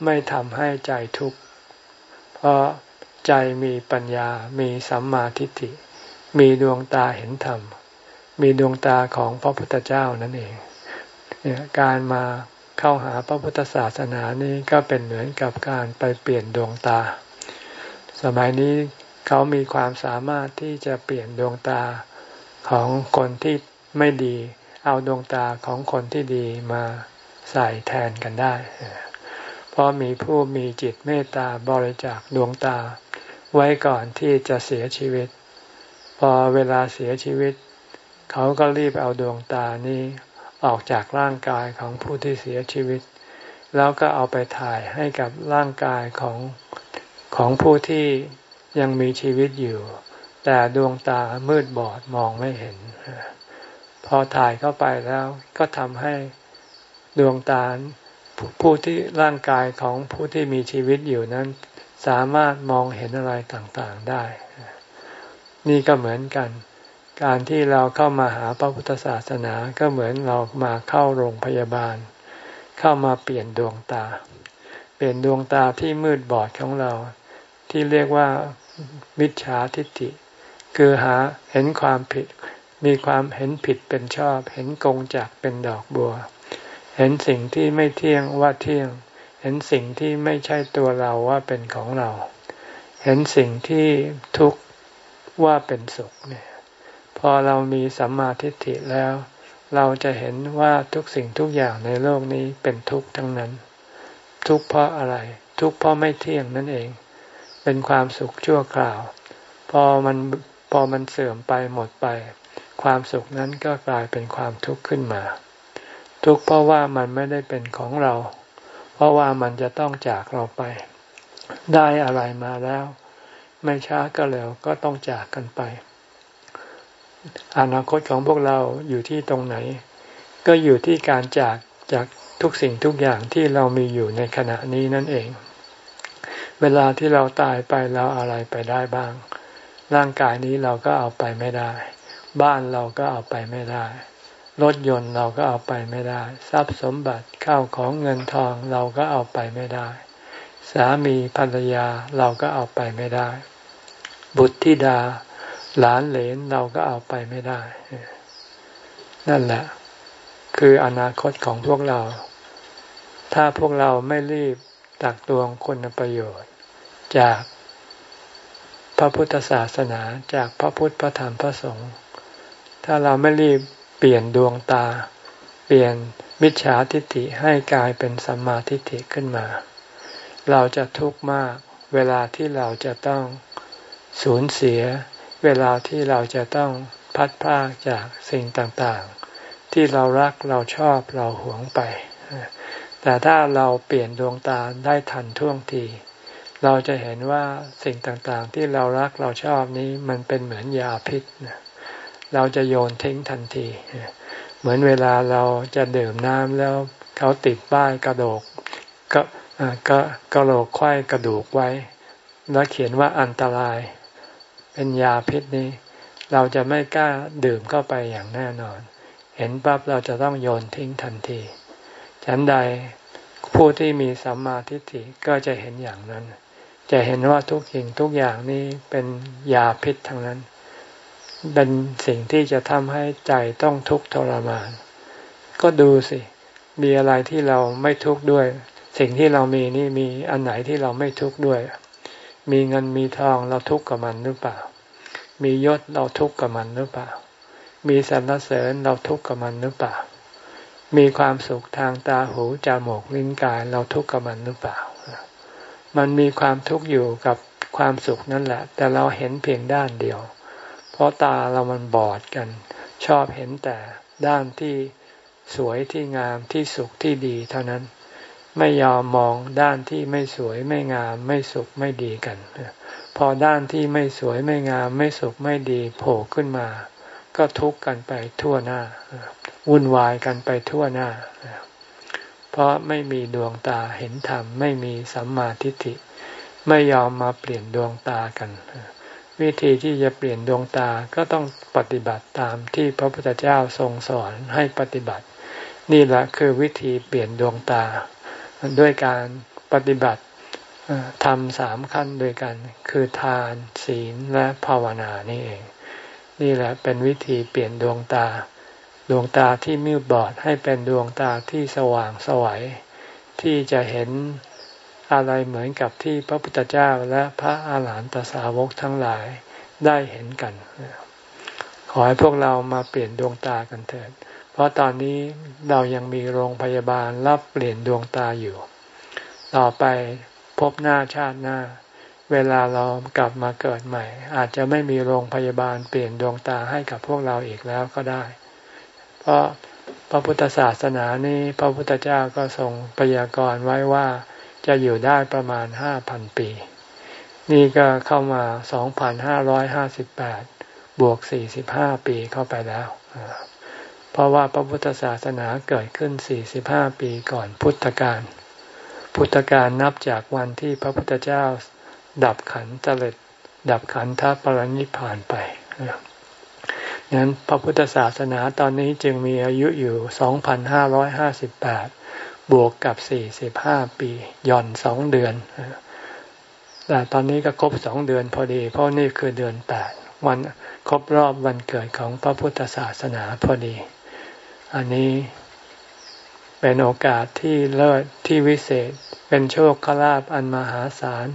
ไม่ทำให้ใจทุกข์ เพราะใจมีปัญญา มีสัมมาทิฏฐิ มีดวงตาเห็นธรรม มีดวงตาของพระพุทธเจ้านั่นเองเนี่ยการมาเข้าหาพระพุทธศาสนานี้ก็เป็นเหมือนกับการไปเปลี่ยนดวงตา สมัยนี้ เขามีความสามารถที่จะเปลี่ยนดวงตาของคนที่ไม่ดี เอาดวงตาของคนที่ดีมาใส่แทนกันได้ เพราะมีผู้มีจิตเมตตาบริจาคดวงตา ไว้ก่อนที่จะเสียชีวิต พอเวลาเสียชีวิต เขาก็รีบเอาดวงตานี้ออกจากร่างกายของผู้ที่เสียชีวิต แล้วก็เอาไปถ่ายให้กับร่างกายของของผู้ที่ ยังมีชีวิตอยู่ แต่ดวงตามืดบอดมองไม่เห็น พอถ่ายเข้าไปแล้วก็ทำให้ดวงตาผู้ที่ร่างกายของผู้ที่มีชีวิตอยู่นั้น สามารถมองเห็นอะไรต่างๆได้ นี่ก็เหมือนกัน การที่เราเข้ามาหาพระพุทธศาสนาก็เหมือนเรามาเข้าโรงพยาบาล เข้ามาเปลี่ยนดวงตา เปลี่ยนดวงตาที่มืดบอดของเรา ที่เรียกว่า มิจฉาทิฏฐิ คือหาเห็นความผิด มีความเห็นผิดเป็นชอบ เห็นกงจากเป็นดอกบัว เห็นสิ่งที่ไม่เที่ยงว่าเที่ยง เห็นสิ่งที่ไม่ใช่ตัวเราว่าเป็นของเรา เห็นสิ่งที่ทุกข์ว่าเป็นสุขเนี่ยพอเรามีสัมมาทิฏฐิแล้ว เราจะเห็นว่าทุกสิ่งทุกอย่างในโลกนี้เป็นทุกข์ทั้งนั้น ทุกข์เพราะอะไร ทุกข์เพราะไม่เที่ยงนั่นเอง เป็นความสุขชั่วคราว พอมันพอมันเสื่อมไปหมดไป ความสุขนั้นก็กลายเป็นความทุกข์ขึ้นมา ทุกข์เพราะว่ามันไม่ได้เป็นของเรา เพราะว่ามันจะต้องจากเราไป ได้อะไรมาแล้ว ไม่ช้าก็เร็วก็ต้องจากกันไป อนาคตของพวกเราอยู่ที่ตรงไหน ก็อยู่ที่การจากจากทุกสิ่งทุกอย่างที่เรามีอยู่ในขณะนี้นั่นเอง เวลาที่เราตายไปเราอะไรไปได้บ้าง ร่างกายนี้เราก็เอาไปไม่ได้ บ้านเราก็เอาไปไม่ได้ รถยนต์เราก็เอาไปไม่ได้ ทรัพย์สมบัติข้าวของเงินทองเราก็เอาไปไม่ได้ สามีภรรยาเราก็เอาไปไม่ได้ บุตรธิดา หลานเหลนเราก็เอาไปไม่ได้ นั่นแหละ คืออนาคตของพวกเรา ถ้าพวกเราไม่รีบตักตวงคุณประโยชน์ จากพระพุทธศาสนาจากพระพุทธพระธรรมพระสงฆ์ถ้าเราไม่รีบเปลี่ยนดวงตา เปลี่ยนมิจฉาทิฏฐิให้กลายเป็นสัมมาทิฏฐิขึ้นมา เราจะทุกข์มากเวลาที่เราจะต้องสูญเสีย เวลาที่เราจะต้องพัดพากจากสิ่งต่างๆ ที่เรารักเราชอบเราหวงไป แต่ถ้าเราเปลี่ยนดวงตาได้ทันท่วงที เราจะเห็นว่าสิ่งต่างๆ ที่เรารักเราชอบนี้มันเป็นเหมือนยาพิษเราจะโยนทิ้งทันที เหมือนเวลาเราจะดื่มน้ำแล้วเขาติดป้ายกระโดกก็ก็กระโหลกไข้กระดูกไว้ แล้วเขียนว่าอันตราย เป็นยาพิษนี้ เราจะไม่กล้าดื่มเข้าไปอย่างแน่นอน เห็นปั๊บเราจะต้องโยนทิ้งทันที ฉันใดผู้ที่มีสัมมาทิฏฐิก็จะเห็นอย่างนั้น จะเห็นว่าทุกสิ่งทุกอย่างนี้เป็นยาพิษทั้งนั้น เป็นสิ่งที่จะทำให้ใจต้องทุกข์ทรมาน ก็ดูสิ มีอะไรที่เราไม่ทุกข์ด้วย สิ่งที่เรามีนี่มีอันไหนที่เราไม่ทุกข์ด้วย มีเงินมีทองเราทุกข์กับมันหรือเปล่า มียศเราทุกข์กับมันหรือเปล่า มีสรรเสริญเราทุกข์กับมันหรือเปล่า มีความสุขทางตาหูจมูกลิ้นกายเราทุกข์กับมันหรือเปล่า มันมีความทุกข์อยู่กับความสุขนั่นแหละ แต่เราเห็นเพียงด้านเดียว เพราะตาเรามันบอดกัน ชอบเห็นแต่ด้านที่สวยที่งามที่สุขที่ดีเท่านั้น ไม่ยอมมองด้านที่ไม่สวยไม่งาม ไม่สุขไม่ดีกัน พอด้านที่ไม่สวยไม่งาม ไม่สุขไม่ดีโผล่ขึ้นมา ก็ทุกข์กันไปทั่วหน้า วุ่นวายกันไปทั่วหน้า เพราะไม่มีดวงตาเห็นธรรม ไม่มีสัมมาทิฏฐิ ไม่ยอมมาเปลี่ยนดวงตากัน วิธีที่จะเปลี่ยนดวงตาก็ต้องปฏิบัติตามที่พระพุทธเจ้าทรงสอนให้ปฏิบัติ นี่แหละคือวิธีเปลี่ยนดวงตา ด้วยการปฏิบัติทำสามขั้นด้วยกัน คือทาน ศีลและภาวนานี่เอง นี่แหละเป็นวิธีเปลี่ยนดวงตา ดวงตาที่มืดบอดให้เป็นดวงตาที่สว่างสวัย ที่จะเห็นอะไรเหมือนกับที่พระพุทธเจ้าและพระอาหารหันตสาวกทั้งหลายได้เห็นกัน ขอให้พวกเรามาเปลี่ยนดวงตากันเถิด เพราะตอนนี้เรายังมีโรงพยาบาลรับเปลี่ยนดวงตาอยู่ ต่อไปพบหน้าชาติหน้า เวลาเรากลับมาเกิดใหม่ อาจจะไม่มีโรงพยาบาลเปลี่ยนดวงตาให้กับพวกเราอีกแล้วก็ได้ เพราะพระพุทธศาสนานี้ พระพุทธเจ้าก็ทรงพยากรณ์ไว้ว่าจะอยู่ได้ประมาณห้าพันปี นี่ก็เข้ามาสองพันห้าร้อยห้าสิบแปดบวกสี่สิบห้าปีเข้าไปแล้ว เพราะว่าพระพุทธศาสนาเกิดขึ้นสี่สิบห้าปีก่อนพุทธกาลพุทธกาลนับจากวันที่พระพุทธเจ้าดับขันตะเล็ดดับขันธปรินิพานไป นั้นพระพุทธศาสนาตอนนี้จึงมีอายุอยู่ 2,558 บวกกับ 45 ปีย่อนสองเดือน แต่ตอนนี้ก็ครบสองเดือนพอดี เพราะนี่คือเดือนแปดวันครบรอบวันเกิดของพระพุทธศาสนาพอดี อันนี้เป็นโอกาสที่เลิศที่วิเศษ เป็นโชคลาภอันมหาศาล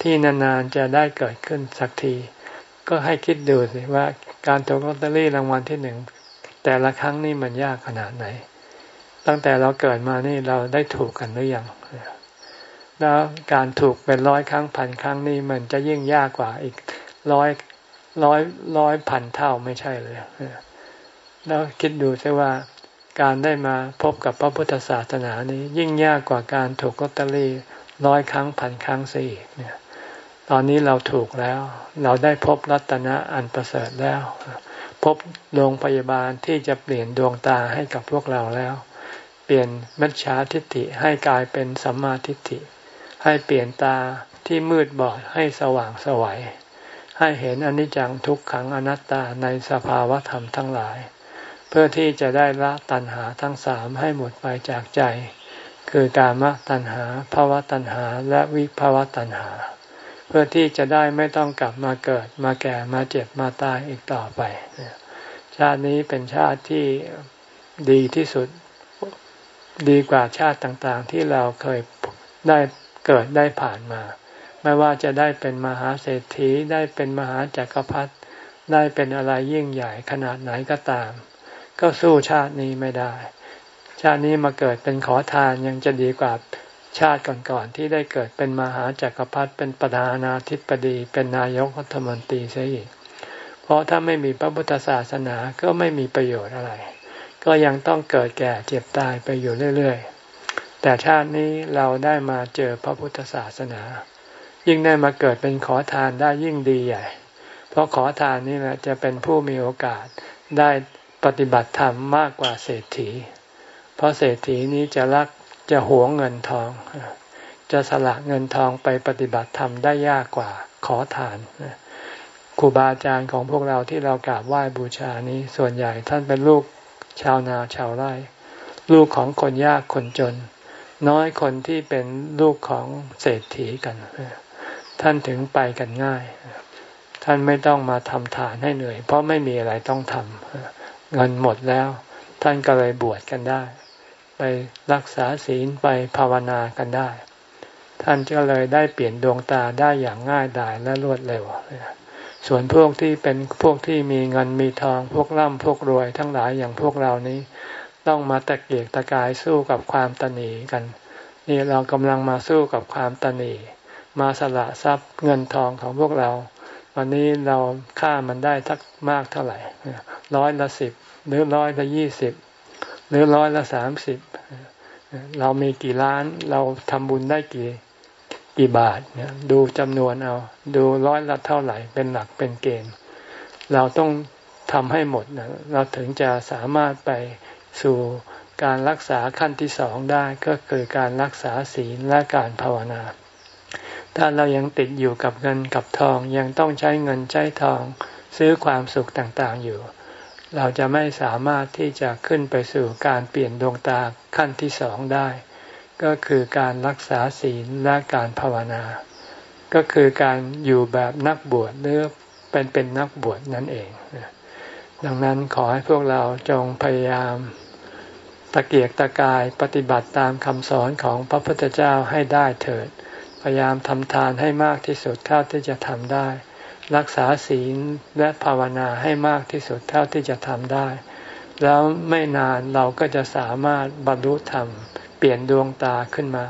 ที่นานๆจะได้เกิดขึ้นสักที ก็ให้คิดดูสิว่า การถูกลอตเตอรี่รางวัลที่หนึ่งแต่ละครั้งนี่มันยากขนาดไหน ตั้งแต่เราเกิดมานี่เราได้ถูกกันหรือยังแล้วการถูกเป็นร้อยครั้งพันครั้งนี่มันจะยิ่งยากกว่าอีกร้อยร้อยร้อยพันเท่าไม่ใช่เลยแล้วคิดดูซิว่าการได้มาพบกับพระพุทธศาสนานี้ ยิ่งยากกว่าการถูกลอตเตอรี่ร้อยครั้งพันครั้งซะอีกเนี่ย ตอนนี้เราถูกแล้ว เราได้พบรัตนะอันประเสริฐแล้ว พบโรงพยาบาลที่จะเปลี่ยนดวงตาให้กับพวกเราแล้ว เปลี่ยนมัจฉาทิฏฐิให้กลายเป็นสัมมาทิฏฐิ ให้เปลี่ยนตาที่มืดบอดให้สว่างสวัยให้เห็นอนิจจังทุกขังอนัตตาในสภาวะธรรมทั้งหลาย เพื่อที่จะได้ละตัณหาทั้งสามให้หมดไปจากใจ คือกามตัณหาภาวะตัณหาและวิภาวะตัณหา พื่อที่จะได้ไม่ต้องกลับมาเกิดมาแก่มาเจ็บมาตายอีกต่อไป ชาตินี้เป็นชาติที่ดีที่สุดดีกว่าชาติต่างๆ ที่เราเคยได้เกิดได้ผ่านมา ไม่ว่าจะได้เป็นมหาเศรษฐีได้เป็นมหาจักรพรรดิได้เป็นอะไรยิ่งใหญ่ขนาดไหนก็ตาม ก็สู้ชาตินี้ไม่ได้ ชาตินี้มาเกิดเป็นขอทานยังจะดีกว่า ชาติก่อนๆที่ได้เกิดเป็นมหาจักรพรรดิเป็นประธานาธิบดี เป็นนายกรัฐมนตรีเสียอีก เพราะถ้าไม่มีพระพุทธศาสนาก็ไม่มีประโยชน์อะไร ก็ยังต้องเกิดแก่เจ็บตายไปอยู่เรื่อยๆ แต่ชาตินี้เราได้มาเจอพระพุทธศาสนา ยิ่งได้มาเกิดเป็นขอทานได้ยิ่งดีใหญ่ เพราะขอทานนี่แหละจะเป็นผู้มีโอกาสได้ปฏิบัติธรรมมากกว่าเศรษฐี เพราะเศรษฐีนี้จะรัก จะหวงเงินทอง จะสละเงินทองไปปฏิบัติธรรมได้ยากกว่าขอทานครูบาอาจารย์ของพวกเราที่เรากราบไหว้บูชานี้ ส่วนใหญ่ท่านเป็นลูกชาวนาชาวไร่ ลูกของคนยากคนจน น้อยคนที่เป็นลูกของเศรษฐีกัน ท่านถึงไปกันง่าย ท่านไม่ต้องมาทำทานให้เหนื่อย เพราะไม่มีอะไรต้องทำเงินหมดแล้ว ท่านก็เลยบวชกันได้ ไปรักษาศีลไปภาวนากันได้ ท่านก็เลยได้เปลี่ยนดวงตาได้อย่างง่ายดายและรวดเร็ว ส่วนพวกที่เป็นพวกที่มีเงินมีทองพวกร่ำพวกรวยทั้งหลายอย่างพวกเรานี้ ต้องมาตะเกียกตะกายสู้กับความตนีกัน นี่เรากำลังมาสู้กับความตนีมาสละทรัพย์เงินทองของพวกเรา วันนี้เราค่ามันได้ทักมากเท่าไหร่ร้อยละสิบหรือร้อยละยี่สิบ หรือร้อยละสามสิบเรามีกี่ล้านเราทำบุญได้กี่กี่บาทเนี่ยดูจำนวนเอา ดูร้อยละเท่าไหร่เป็นหลักเป็นเกณฑ์ เราต้องทำให้หมดนะเราถึงจะสามารถไปสู่การรักษาขั้นที่สองได้ก็คือการรักษาศีลและการภาวนา ถ้าเรายังติดอยู่กับเงินกับทองยังต้องใช้เงินใช้ทอง ซื้อความสุขต่างๆอยู่ เราจะไม่สามารถที่จะขึ้นไปสู่การเปลี่ยนดวงตาขั้นที่สองได้ ก็คือการรักษาศีลและการภาวนา ก็คือการอยู่แบบนักบวชหรือเป็นเป็นนักบวชนั่นเอง ดังนั้นขอให้พวกเราจงพยายามตะเกียกตะกายปฏิบัติตามคำสอนของพระพุทธเจ้าให้ได้เถิด พยายามทำทานให้มากที่สุดเท่าที่จะทำได้ รักษาศีลและภาวนาให้มากที่สุดเท่าที่จะทำได้ แล้วไม่นานเราก็จะสามารถบรรลุธรรม เปลี่ยนดวงตาขึ้นมา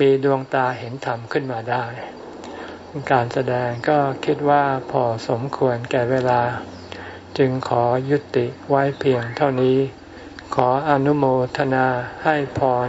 มีดวงตาเห็นธรรมขึ้นมาได้ การแสดงก็คิดว่าพอสมควรแก่เวลา จึงขอยุติไว้เพียงเท่านี้ ขออนุโมทนาให้พร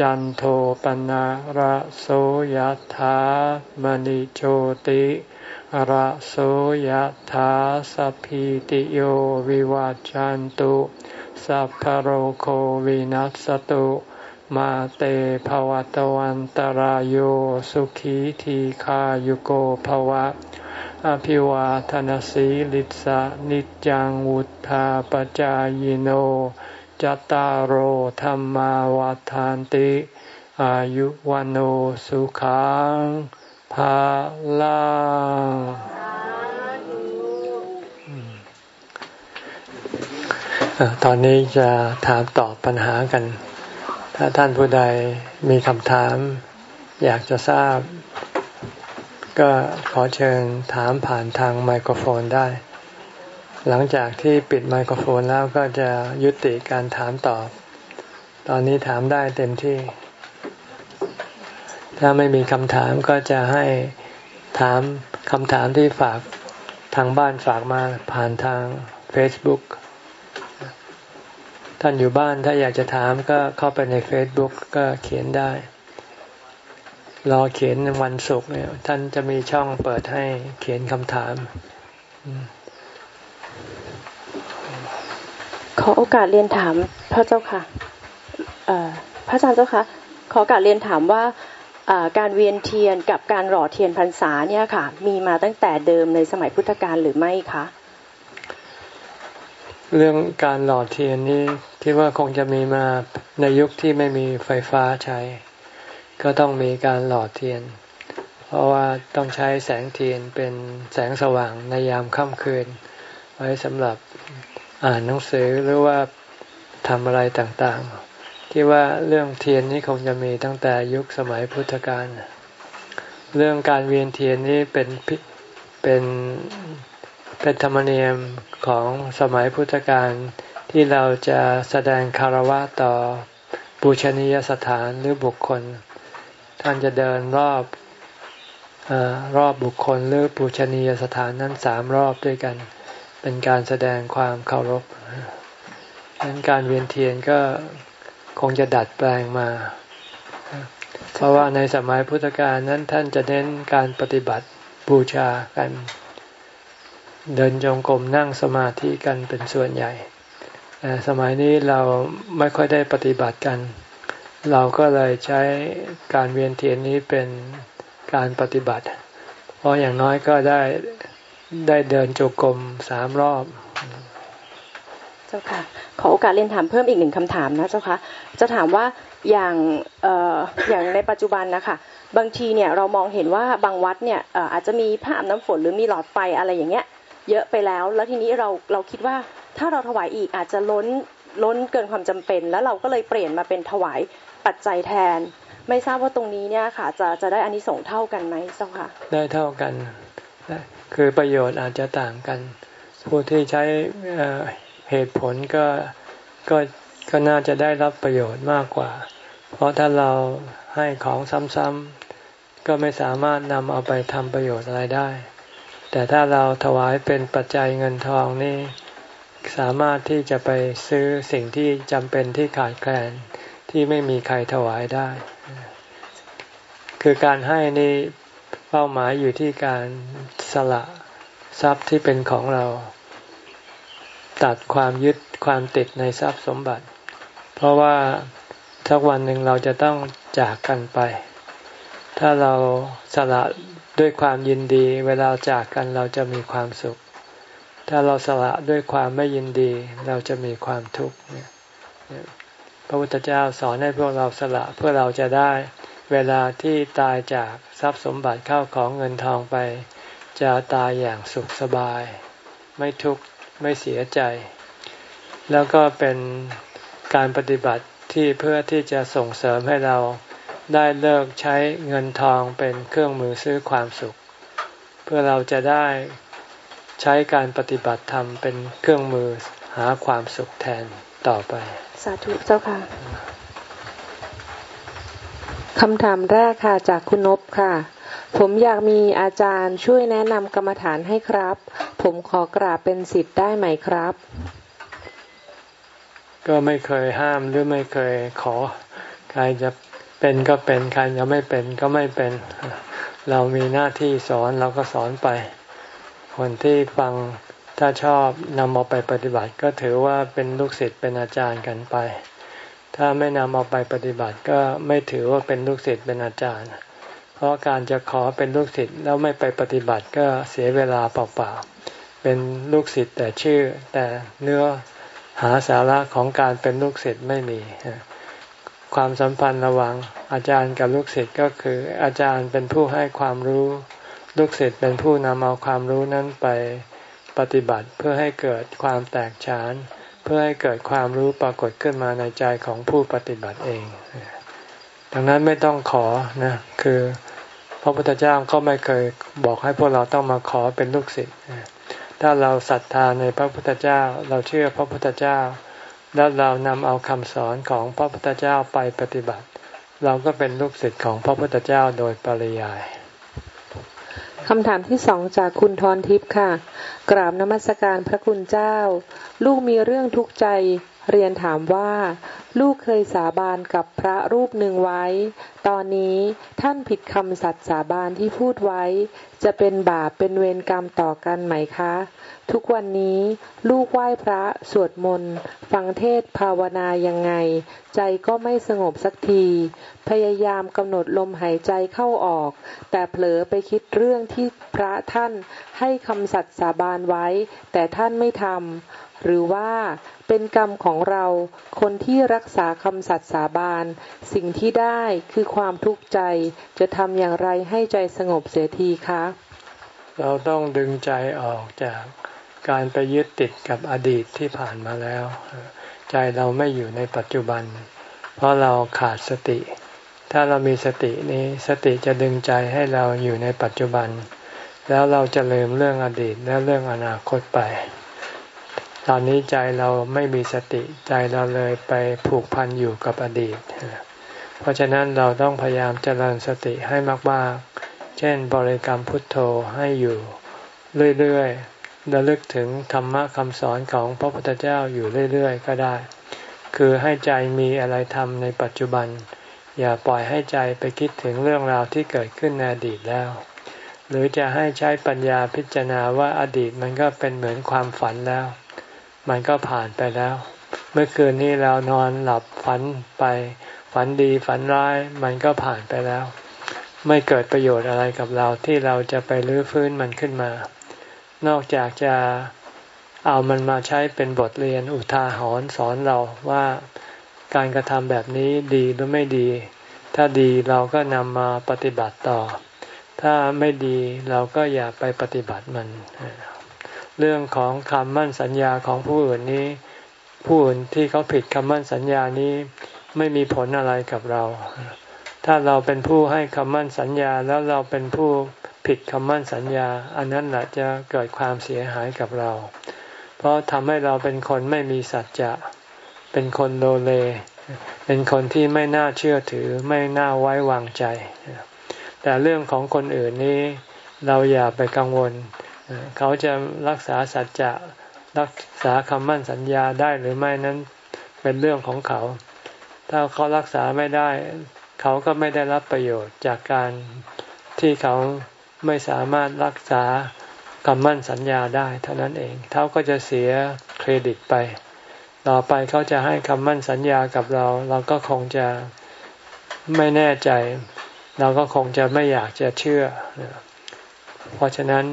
จันโทปนะระโสยธามณิโชติระโสยธาสัพพิติโยวิวัจจันตุสัพพโรโควินัสตุมาเตภวตวันตารโยสุขีทีขายุโกภวะ อภิวาทนสีลิสะนิจังวุธาปจายโน จตารโหธรรมาวาทานติ อายุวันโอสุขังภาลังตอนนี้จะถามตอบปัญหากัน ถ้าท่านผู้ใดมีคำถาม อยากจะทราบ ก็ขอเชิญถามผ่านทางไมโครโฟนได้ หลังจากที่ปิดไมโครโฟนแล้วก็จะยุติการถามตอบ ตอนนี้ถามได้เต็มที่ ถ้าไม่มีคำถามก็จะให้ถามคำถามที่ฝากทางบ้านฝากมาผ่านทาง Facebook ท่านอยู่บ้านถ้าอยากจะถามก็เข้าไปใน Facebook ก็เขียนได้ รอเขียนวันศุกร์เนี่ย ท่านจะมีช่องเปิดให้เขียนคำถาม ขอโอกาสเรียนถามพระเจ้าค่ะพระอาจารย์เจ้าค่ะขอโอกาสเรียนถามว่าการเวียนเทียนกับการหล่อเทียนพรรษาเนี่ยค่ะ มีมาตั้งแต่เดิมในสมัยพุทธกาลหรือไม่คะเรื่องการหล่อเทียนนี้คิดว่าคงจะมีมาในยุคที่ไม่มีไฟฟ้าใช้ ก็ต้องมีการหล่อเทียน เพราะว่าต้องใช้แสงเทียนเป็นแสงสว่างในยามค่ำคืน ไว้สำหรับ อ่านหนังสือหรือว่าทำอะไรต่างๆคิดว่าเรื่องเทียนนี้คงจะมีตั้งแต่ยุคสมัยพุทธกาลเรื่องการเวียนเทียนนี้เป็นเป็นเป็นธรรมเนียมของสมัยพุทธกาลที่เราจะแสดงคารวะต่อบูชนียสถานหรือบุคคล ท่านจะเดินรอบอรอบบุคคลหรือบูชนียสถานนั้นสามรอบด้วยกัน เป็นการแสดงความเคารพดังนั้นการเวียนเทียนก็คงจะดัดแปลงมา เพราะว่าในสมัยพุทธกาลนั้นท่านจะเน้นการปฏิบัติบูชากันเดินจงกรมนั่งสมาธิกันเป็นส่วนใหญ่สมัยนี้เราไม่ค่อยได้ปฏิบัติกัน เราก็เลยใช้การเวียนเทียนนี้เป็นการปฏิบัติ เพราะอย่างน้อยก็ได้ ได้เดินจงกรมสามรอบ เจ้าค่ะ ขอโอกาสเรียนถามเพิ่มอีกหนึ่งคำถามนะเจ้าค่ะ จะถามว่าอย่างเอ่ออย่างในปัจจุบันนะคะบางทีเนี่ยเรามองเห็นว่าบางวัดเนี่ยอาจจะมีผ้าอาบน้ำฝนหรือมีหลอดไฟอะไรอย่างเงี้ย เยอะไปแล้ว แล้วทีนี้เราเราคิดว่าถ้าเราถวายอีกอาจจะล้นล้นเกินความจำเป็น แล้วเราก็เลยเปลี่ยนมาเป็นถวายปัจจัยแทน ไม่ทราบว่าตรงนี้เนี่ยค่ะ จะจะได้อันนี้ส่งเท่ากันไหมเจ้าค่ะ ได้เท่ากัน คือประโยชน์อาจจะต่างกัน ผู้ที่ใช้เหตุผลก็ก็ก็น่าจะได้รับประโยชน์มากกว่า เพราะถ้าเราให้ของซ้ำๆก็ไม่สามารถนำเอาไปทำประโยชน์อะไรได้ แต่ถ้าเราถวายเป็นปัจจัยเงินทองนี่สามารถที่จะไปซื้อสิ่งที่จำเป็นที่ขาดแคลนที่ไม่มีใครถวายได้ คือการให้นี่ เป้าหมายอยู่ที่การสละทรัพย์ที่เป็นของเรา ตัดความยึดความติดในทรัพย์สมบัติ เพราะว่าสักวันหนึ่งเราจะต้องจากกันไป ถ้าเราสละด้วยความยินดี เวลาจากกันเราจะมีความสุข ถ้าเราสละด้วยความไม่ยินดี เราจะมีความทุกข์พระพุทธเจ้าสอนให้พวกเราสละเพื่อเราจะได้ เวลาที่ตายจากทรัพย์สมบัติเข้าของเงินทองไป จะตายอย่างสุขสบาย ไม่ทุกข์ไม่เสียใจ แล้วก็เป็นการปฏิบัติที่เพื่อที่จะส่งเสริมให้เราได้เลิกใช้เงินทองเป็นเครื่องมือซื้อความสุข เพื่อเราจะได้ใช้การปฏิบัติธรรมเป็นเครื่องมือหาความสุขแทนต่อไป สาธุเจ้าค่ะ คำถามแรกค่ะจากคุณนบค่ะ ผมอยากมีอาจารย์ช่วยแนะนำกรรมฐานให้ครับ ผมขอกราบเป็นสิทธิ์ได้ไหมครับ ก็ไม่เคยห้ามหรือไม่เคยขอ ใครจะเป็นก็เป็นใครจะไม่เป็นก็ไม่เป็น เรามีหน้าที่สอนเราก็สอนไป คนที่ฟังถ้าชอบนำเอาไปปฏิบัติก็ถือว่าเป็นลูกศิษย์เป็นอาจารย์กันไป ถ้าไม่นำเอาไปปฏิบัติก็ไม่ถือว่าเป็นลูกศิษย์เป็นอาจารย์ เพราะการจะขอเป็นลูกศิษย์แล้วไม่ไปปฏิบัติก็เสียเวลาเปล่าๆ เป็นลูกศิษย์แต่ชื่อแต่เนื้อหาสาระของการเป็นลูกศิษย์ไม่มี ความสัมพันธ์ระหว่างอาจารย์กับลูกศิษย์ก็คืออาจารย์เป็นผู้ให้ความรู้ ลูกศิษย์เป็นผู้นำเอาความรู้นั้นไปปฏิบัติเพื่อให้เกิดความแตกฉาน พื่อให้เกิดความรู้ปรากฏขึ้นมาในใจของผู้ปฏิบัติเอง ดังนั้นไม่ต้องขอนะ คือพระพุทธเจ้าก็ไม่เคยบอกให้พวกเราต้องมาขอเป็นลูกศิษย์ถ้าเราศรัทธาในพระพุทธเจ้า เราเชื่อพระพุทธเจ้า แล้วเรานำเอาคำสอนของพระพุทธเจ้าไปปฏิบัติ เราก็เป็นลูกศิษย์ของพระพุทธเจ้าโดยปริยาย คำถามที่สองจากคุณทอนทิพย์ค่ะ กราบนมัสการพระคุณเจ้า ลูกมีเรื่องทุกข์ใจ เรียนถามว่า ลูกเคยสาบานกับพระรูปหนึ่งไว้ ตอนนี้ท่านผิดคำสัตย์สาบานที่พูดไว้ จะเป็นบาปเป็นเวรกรรมต่อกันไหมคะ ทุกวันนี้ลูกไหว้พระสวดมนต์ฟังเทศภาวนายังไง ใจก็ไม่สงบสักที พยายามกำหนดลมหายใจเข้าออก แต่เผลอไปคิดเรื่องที่พระท่านให้คำสัตย์สาบานไว้ แต่ท่านไม่ทำหรือว่าเป็นกรรมของเรา คนที่รักษาคำสัตย์สาบาน สิ่งที่ได้คือความทุกข์ใจ จะทำอย่างไรให้ใจสงบเสียทีคะเราต้องดึงใจออกจาก การไปยึดติดกับอดีตที่ผ่านมาแล้ว ใจเราไม่อยู่ในปัจจุบัน เพราะเราขาดสติ ถ้าเรามีสตินี้สติจะดึงใจให้เราอยู่ในปัจจุบัน แล้วเราจะลืมเรื่องอดีตและเรื่องอนาคตไป ตอนนี้ใจเราไม่มีสติใจเราเลยไปผูกพันอยู่กับอดีต เพราะฉะนั้นเราต้องพยายามเจริญสติให้มากๆ เช่นบริกรรมพุทโธให้อยู่เรื่อย ระลึกถึงธรรมะคำสอนของพระพุทธเจ้าอยู่เรื่อยๆ ก็ได้ คือให้ใจมีอะไรทำในปัจจุบัน อย่าปล่อยให้ใจไปคิดถึงเรื่องราวที่เกิดขึ้นในอดีตแล้ว หรือจะให้ใช้ปัญญาพิจารณาว่าอดีตมันก็เป็นเหมือนความฝันแล้ว มันก็ผ่านไปแล้ว เมื่อคืนนี้เรานอนหลับฝันไป ฝันดีฝันร้ายมันก็ผ่านไปแล้ว ไม่เกิดประโยชน์อะไรกับเราที่เราจะไปลื้อฟื้นมันขึ้นมา นอกจากจะเอามันมาใช้เป็นบทเรียนอุทาหรณ์สอนเราว่าการกระทำแบบนี้ดีหรือไม่ดี ถ้าดีเราก็นำมาปฏิบัติต่อ ถ้าไม่ดีเราก็อย่าไปปฏิบัติมัน เรื่องของคำมั่นสัญญาของผู้อื่นนี้ ผู้อื่นที่เขาผิดคำมั่นสัญญานี้ไม่มีผลอะไรกับเรา ถ้าเราเป็นผู้ให้คำมั่นสัญญาแล้วเราเป็นผู้ ผิดคำมั่นสัญญา อันนั้นแหละจะเกิดความเสียหายกับเรา เพราะทำให้เราเป็นคนไม่มีสัจจะ เป็นคนโลเล เป็นคนที่ไม่น่าเชื่อถือ ไม่น่าไว้วางใจ แต่เรื่องของคนอื่นนี้เราอย่าไปกังวล เขาจะรักษาสัจจะรักษาคำมั่นสัญญาได้หรือไม่นั้นเป็นเรื่องของเขา ถ้าเขารักษาไม่ได้ เขาก็ไม่ได้รับประโยชน์จากการที่เขา ไม่สามารถรักษาคำมั่นสัญญาได้เท่านั้นเองเขาก็จะเสียเครดิตไป ต่อไปเขาจะให้คำมั่นสัญญากับเรา เราก็คงจะไม่แน่ใจ เราก็คงจะไม่อยากจะเชื่อ เพราะฉะนั้น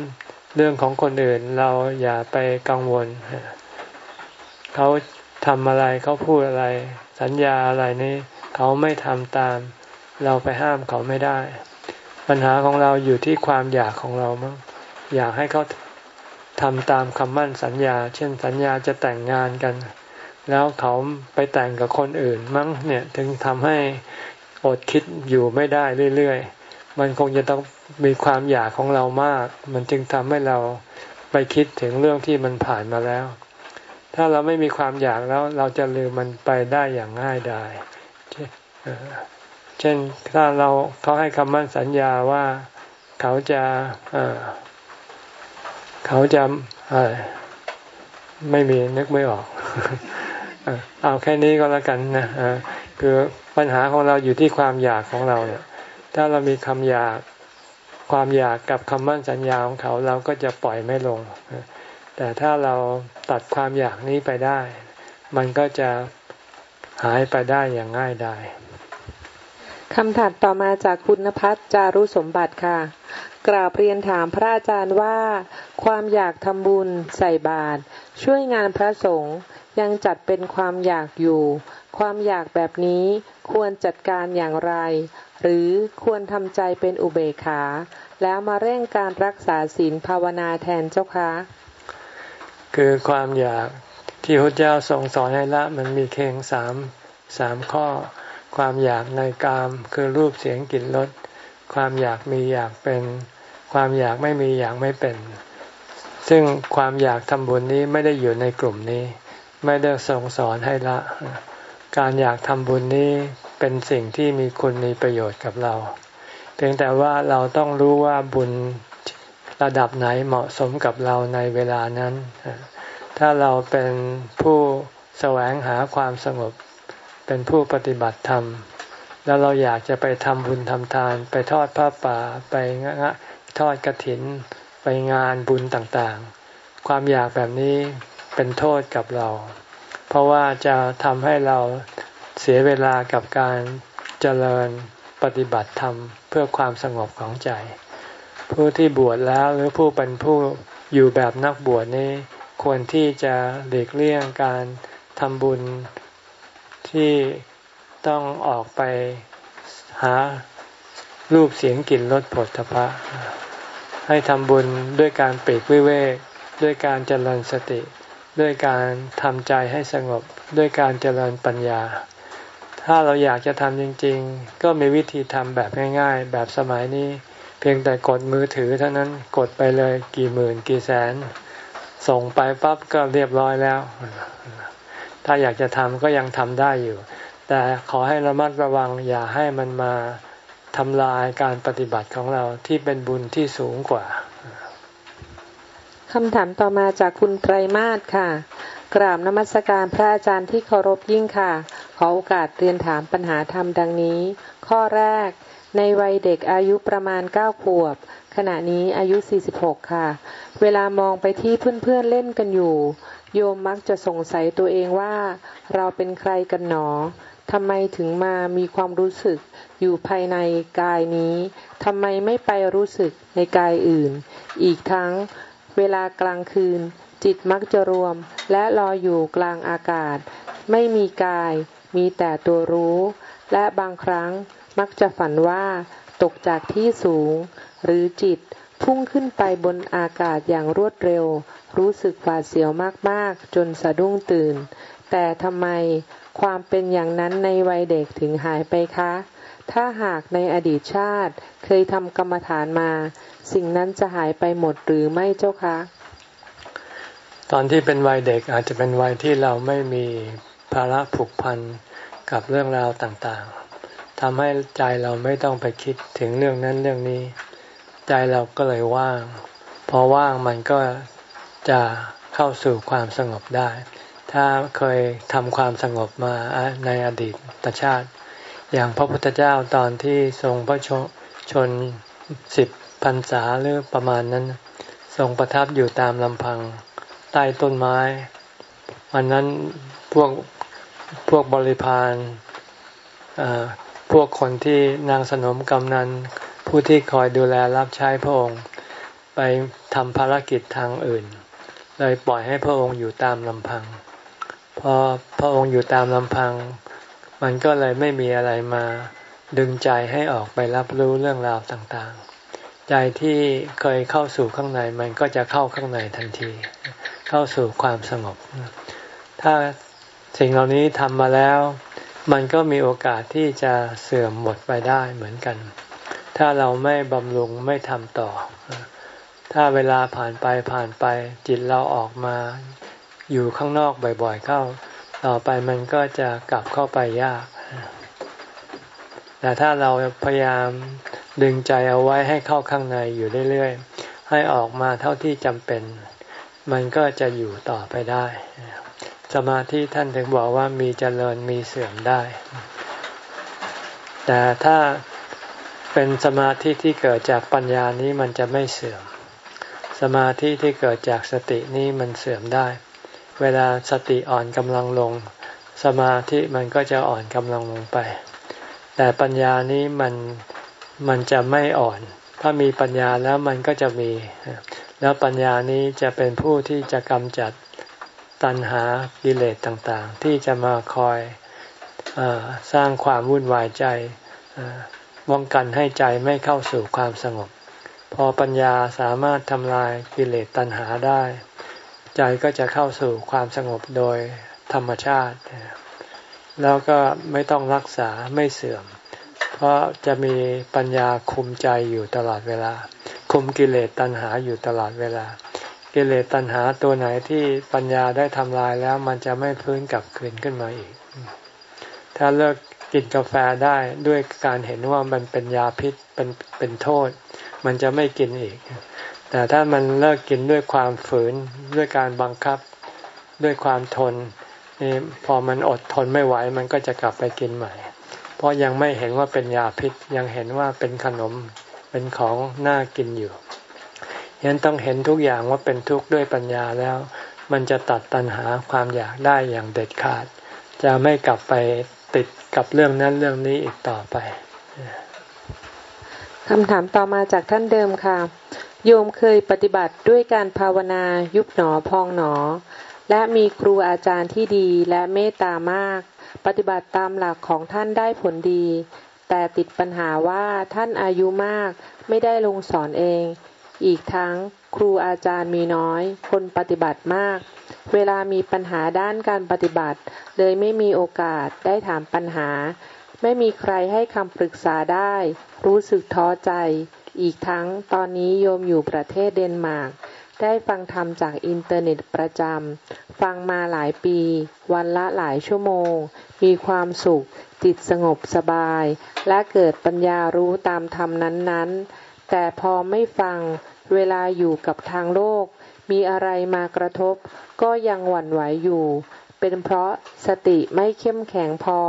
เรื่องของคนอื่นเราอย่าไปกังวล เขาทำอะไรเขาพูดอะไร สัญญาอะไรนี้ เขาไม่ทำตาม เราไปห้ามเขาไม่ได้ ปัญหาของเราอยู่ที่ความอยากของเรามั้งอยากให้เขาทำตามคำมั่นสัญญา เช่นสัญญาจะแต่งงานกัน แล้วเขาไปแต่งกับคนอื่นมั้งเนี่ยถึงทำให้อดคิดอยู่ไม่ได้เรื่อยๆ มันคงจะต้องมีความอยากของเรามาก มันจึงทำให้เราไปคิดถึงเรื่องที่มันผ่านมาแล้ว ถ้าเราไม่มีความอยากแล้วเราจะลืมมันไปได้อย่างง่ายดาย เช่นถ้าเราเขาให้คำมั่นสัญญาว่าเขาจะเขาจะไม่มีนึกไม่ออกเอาแค่นี้ก็แล้วกันนะคือปัญหาของเราอยู่ที่ความอยากของเราเนี่ย ถ้าเรามีคำอยากความอยากกับคำมั่นสัญญาของเขาเราก็จะปล่อยไม่ลง แต่ถ้าเราตัดความอยากนี้ไปได้ มันก็จะหายไปได้อย่างง่ายดาย คำถามต่อมาจากคุณพัฒจารุสมบัติค่ะ กราบเรียนถามพระอาจารย์ว่า ความอยากทำบุญใส่บาตรช่วยงานพระสงฆ์ยังจัดเป็นความอยากอยู่ ความอยากแบบนี้ควรจัดการอย่างไร หรือควรทำใจเป็นอุเบกขา แล้วมาเร่งการรักษาศีลภาวนาแทนเจ้าคะ คือความอยากที่พระเจ้าทรงสอนให้ละมันมีเคียงสามสามข้อ ความอยากในกามคือรูปเสียงกลิ่นรสความอยากมีอยากเป็น ความอยากไม่มีอยากไม่เป็น ซึ่งความอยากทำบุญนี้ไม่ได้อยู่ในกลุ่มนี้ ไม่ได้ทรงสอนให้ละ การอยากทำบุญนี้เป็นสิ่งที่มีคุณมีประโยชน์กับเรา เพียงแต่ว่าเราต้องรู้ว่าบุญระดับไหนเหมาะสมกับเราในเวลานั้น ถ้าเราเป็นผู้แสวงหาความสงบ เป็นผู้ปฏิบัติธรรม แล้วเราอยากจะไปทำบุญทำทาน ไปทอดผ้าป่า ไปงะทอดกระถิน ไปงานบุญต่างๆ ความอยากแบบนี้เป็นโทษกับเรา เพราะว่าจะทำให้เราเสียเวลากับการเจริญปฏิบัติธรรม เพื่อความสงบของใจ ผู้ที่บวชแล้วหรือผู้เป็นผู้อยู่แบบนักบวชนี้ ควรที่จะเด็กเลี่ยงการทำบุญ ที่ต้องออกไปหารูปเสียงกลิ่นรสผลทพะ ให้ทำบุญด้วยการปีกวิเวกด้วยการเจริญสติ ด้วยการทำใจให้สงบด้วยการเจริญปัญญา ถ้าเราอยากจะทำจริง ๆ ก็มีวิธีทำแบบง่าย ๆ แบบสมัยนี้ เพียงแต่กดมือถือเท่านั้นกดไปเลยกี่หมื่นกี่แสน ส่งไปปั๊บก็เรียบร้อยแล้ว ถ้าอยากจะทำก็ยังทำได้อยู่ แต่ขอให้ระมัดระวังอย่าให้มันมาทำลายการปฏิบัติของเราที่เป็นบุญที่สูงกว่าคำถามต่อมาจากคุณไตรมาสค่ะ กราบนมัสการพระอาจารย์ที่เคารพยิ่งค่ะ ขอโอกาสเรียนถามปัญหาธรรมดังนี้ ข้อแรก ในวัยเด็กอายุประมาณ 9 ขวบ ขณะนี้อายุ 46 ค่ะ เวลามองไปที่เพื่อนๆเเล่นกันอยู่ โยมมักจะสงสัยตัวเองว่า เราเป็นใครกันหนอทำไมถึงมามีความรู้สึกอยู่ภายในกายนี้ทำไมไม่ไปรู้สึกในกายอื่น อีกทั้งเวลากลางคืน จิตมักจะรวม และลอยอยู่กลางอากาศ ไม่มีกาย มีแต่ตัวรู้ และบางครั้งมักจะฝันว่า ตกจากที่สูง หรือจิตพุ่งขึ้นไปบนอากาศอย่างรวดเร็ว รู้สึกหวาดเสียวมากๆ จนสะดุ้งตื่น แต่ทำไมความเป็นอย่างนั้นในวัยเด็กถึงหายไปคะ ถ้าหากในอดีตชาติเคยทำกรรมฐานมา สิ่งนั้นจะหายไปหมดหรือไม่เจ้าคะ ตอนที่เป็นวัยเด็กอาจจะเป็นวัยที่เราไม่มีภาระผูกพันกับเรื่องราวต่างๆ ทำให้ใจเราไม่ต้องไปคิดถึงเรื่องนั้นเรื่องนี้ ใจเราก็เลยว่าง พอว่างมันก็จะเข้าสู่ความสงบได้ ถ้าเคยทำความสงบมาในอดีตชาติ อย่างพระพุทธเจ้าตอนที่ทรงพระชนสิบพรรษาหรือประมาณนั้น ทรงประทับอยู่ตามลำพังใต้ต้นไม้วันนั้นพวกพวกบริพาร พวกคนที่นางสนมกำนันผู้ที่คอยดูแลรับใช้พระองค์ ไปทำภารกิจทางอื่น เลยปล่อยให้พระองค์อยู่ตามลำพังพอพระองค์อยู่ตามลำพัง มันก็เลยไม่มีอะไรมาดึงใจให้ออกไปรับรู้เรื่องราวต่างๆ ใจที่เคยเข้าสู่ข้างในมันก็จะเข้าข้างในทันที เข้าสู่ความสงบ ถ้าสิ่งเหล่านี้ทำมาแล้ว มันก็มีโอกาสที่จะเสื่อมหมดไปได้เหมือนกัน ถ้าเราไม่บำรุงไม่ทำต่อ ถ้าเวลาผ่านไปผ่านไปจิตเราออกมาอยู่ข้างนอกบ่อยๆเข้า ต่อไปมันก็จะกลับเข้าไปยาก แต่ถ้าเราพยายามดึงใจเอาไว้ให้เข้าข้างในอยู่เรื่อยๆ ให้ออกมาเท่าที่จำเป็น มันก็จะอยู่ต่อไปได้ สมาธิท่านถึงบอกว่ามีเจริญมีเสื่อมได้ แต่ถ้าเป็นสมาธิที่เกิดจากปัญญานี้มันจะไม่เสื่อม สมาธิที่เกิดจากสตินี้มันเสื่อมได้ เวลาสติอ่อนกำลังลง สมาธิมันก็จะอ่อนกำลังลงไป แต่ปัญญานี้มันมันจะไม่อ่อน ถ้ามีปัญญาแล้วมันก็จะมี แล้วปัญญานี้จะเป็นผู้ที่จะกำจัด ตัณหากิเลสต่างๆ ที่จะมาคอยอสร้างความวุ่นวายใจป้องกันให้ใจไม่เข้าสู่ความสงบ พอปัญญาสามารถทำลายกิเลสตัณหาได้ ใจก็จะเข้าสู่ความสงบโดยธรรมชาติ แล้วก็ไม่ต้องรักษาไม่เสื่อม เพราะจะมีปัญญาคุมใจอยู่ตลอดเวลา คุมกิเลสตัณหาอยู่ตลอดเวลา กิเลสตัณหาตัวไหนที่ปัญญาได้ทำลายแล้วมันจะไม่พื้นกลับคืนขึ้นมาอีก ถ้าเลิกกินกาแฟได้ด้วยการเห็นว่ามันเป็นยาพิษเป็นเป็นโทษ มันจะไม่กินอีก แต่ถ้ามันเลิกกินด้วยความฝืนด้วยการบังคับด้วยความทนนี่พอมันอดทนไม่ไหวมันก็จะกลับไปกินใหม่ เพราะยังไม่เห็นว่าเป็นยาพิษยังเห็นว่าเป็นขนมเป็นของน่ากินอยู่ ยันต้องเห็นทุกอย่างว่าเป็นทุกข์ด้วยปัญญาแล้ว มันจะตัดตัณหาความอยากได้อย่างเด็ดขาด จะไม่กลับไปติดกับเรื่องนั้นเรื่องนี้อีกต่อไปคำถามต่อมาจากท่านเดิมค่ะ โยมเคยปฏิบัติด้วยการภาวนายุบหนอพองหนอ และมีครูอาจารย์ที่ดีและเมตตามาก ปฏิบัติตามหลักของท่านได้ผลดี แต่ติดปัญหาว่าท่านอายุมากไม่ได้ลงสอนเอง อีกทั้งครูอาจารย์มีน้อย คนปฏิบัติมาก เวลามีปัญหาด้านการปฏิบัติ เลยไม่มีโอกาสได้ถามปัญหา ไม่มีใครให้คำปรึกษาได้ รู้สึกท้อใจ อีกทั้งตอนนี้โยมอยู่ประเทศเดนมาร์กได้ฟังธรรมจากอินเทอร์เน็ตประจำ ฟังมาหลายปี วันละหลายชั่วโมง มีความสุข จิตสงบสบาย และเกิดปัญญารู้ตามธรรมนั้นๆ แต่พอไม่ฟัง เวลาอยู่กับทางโลก มีอะไรมากระทบ ก็ยังหวั่นไหวอยู่ เป็นเพราะสติไม่เข้มแข็งพอ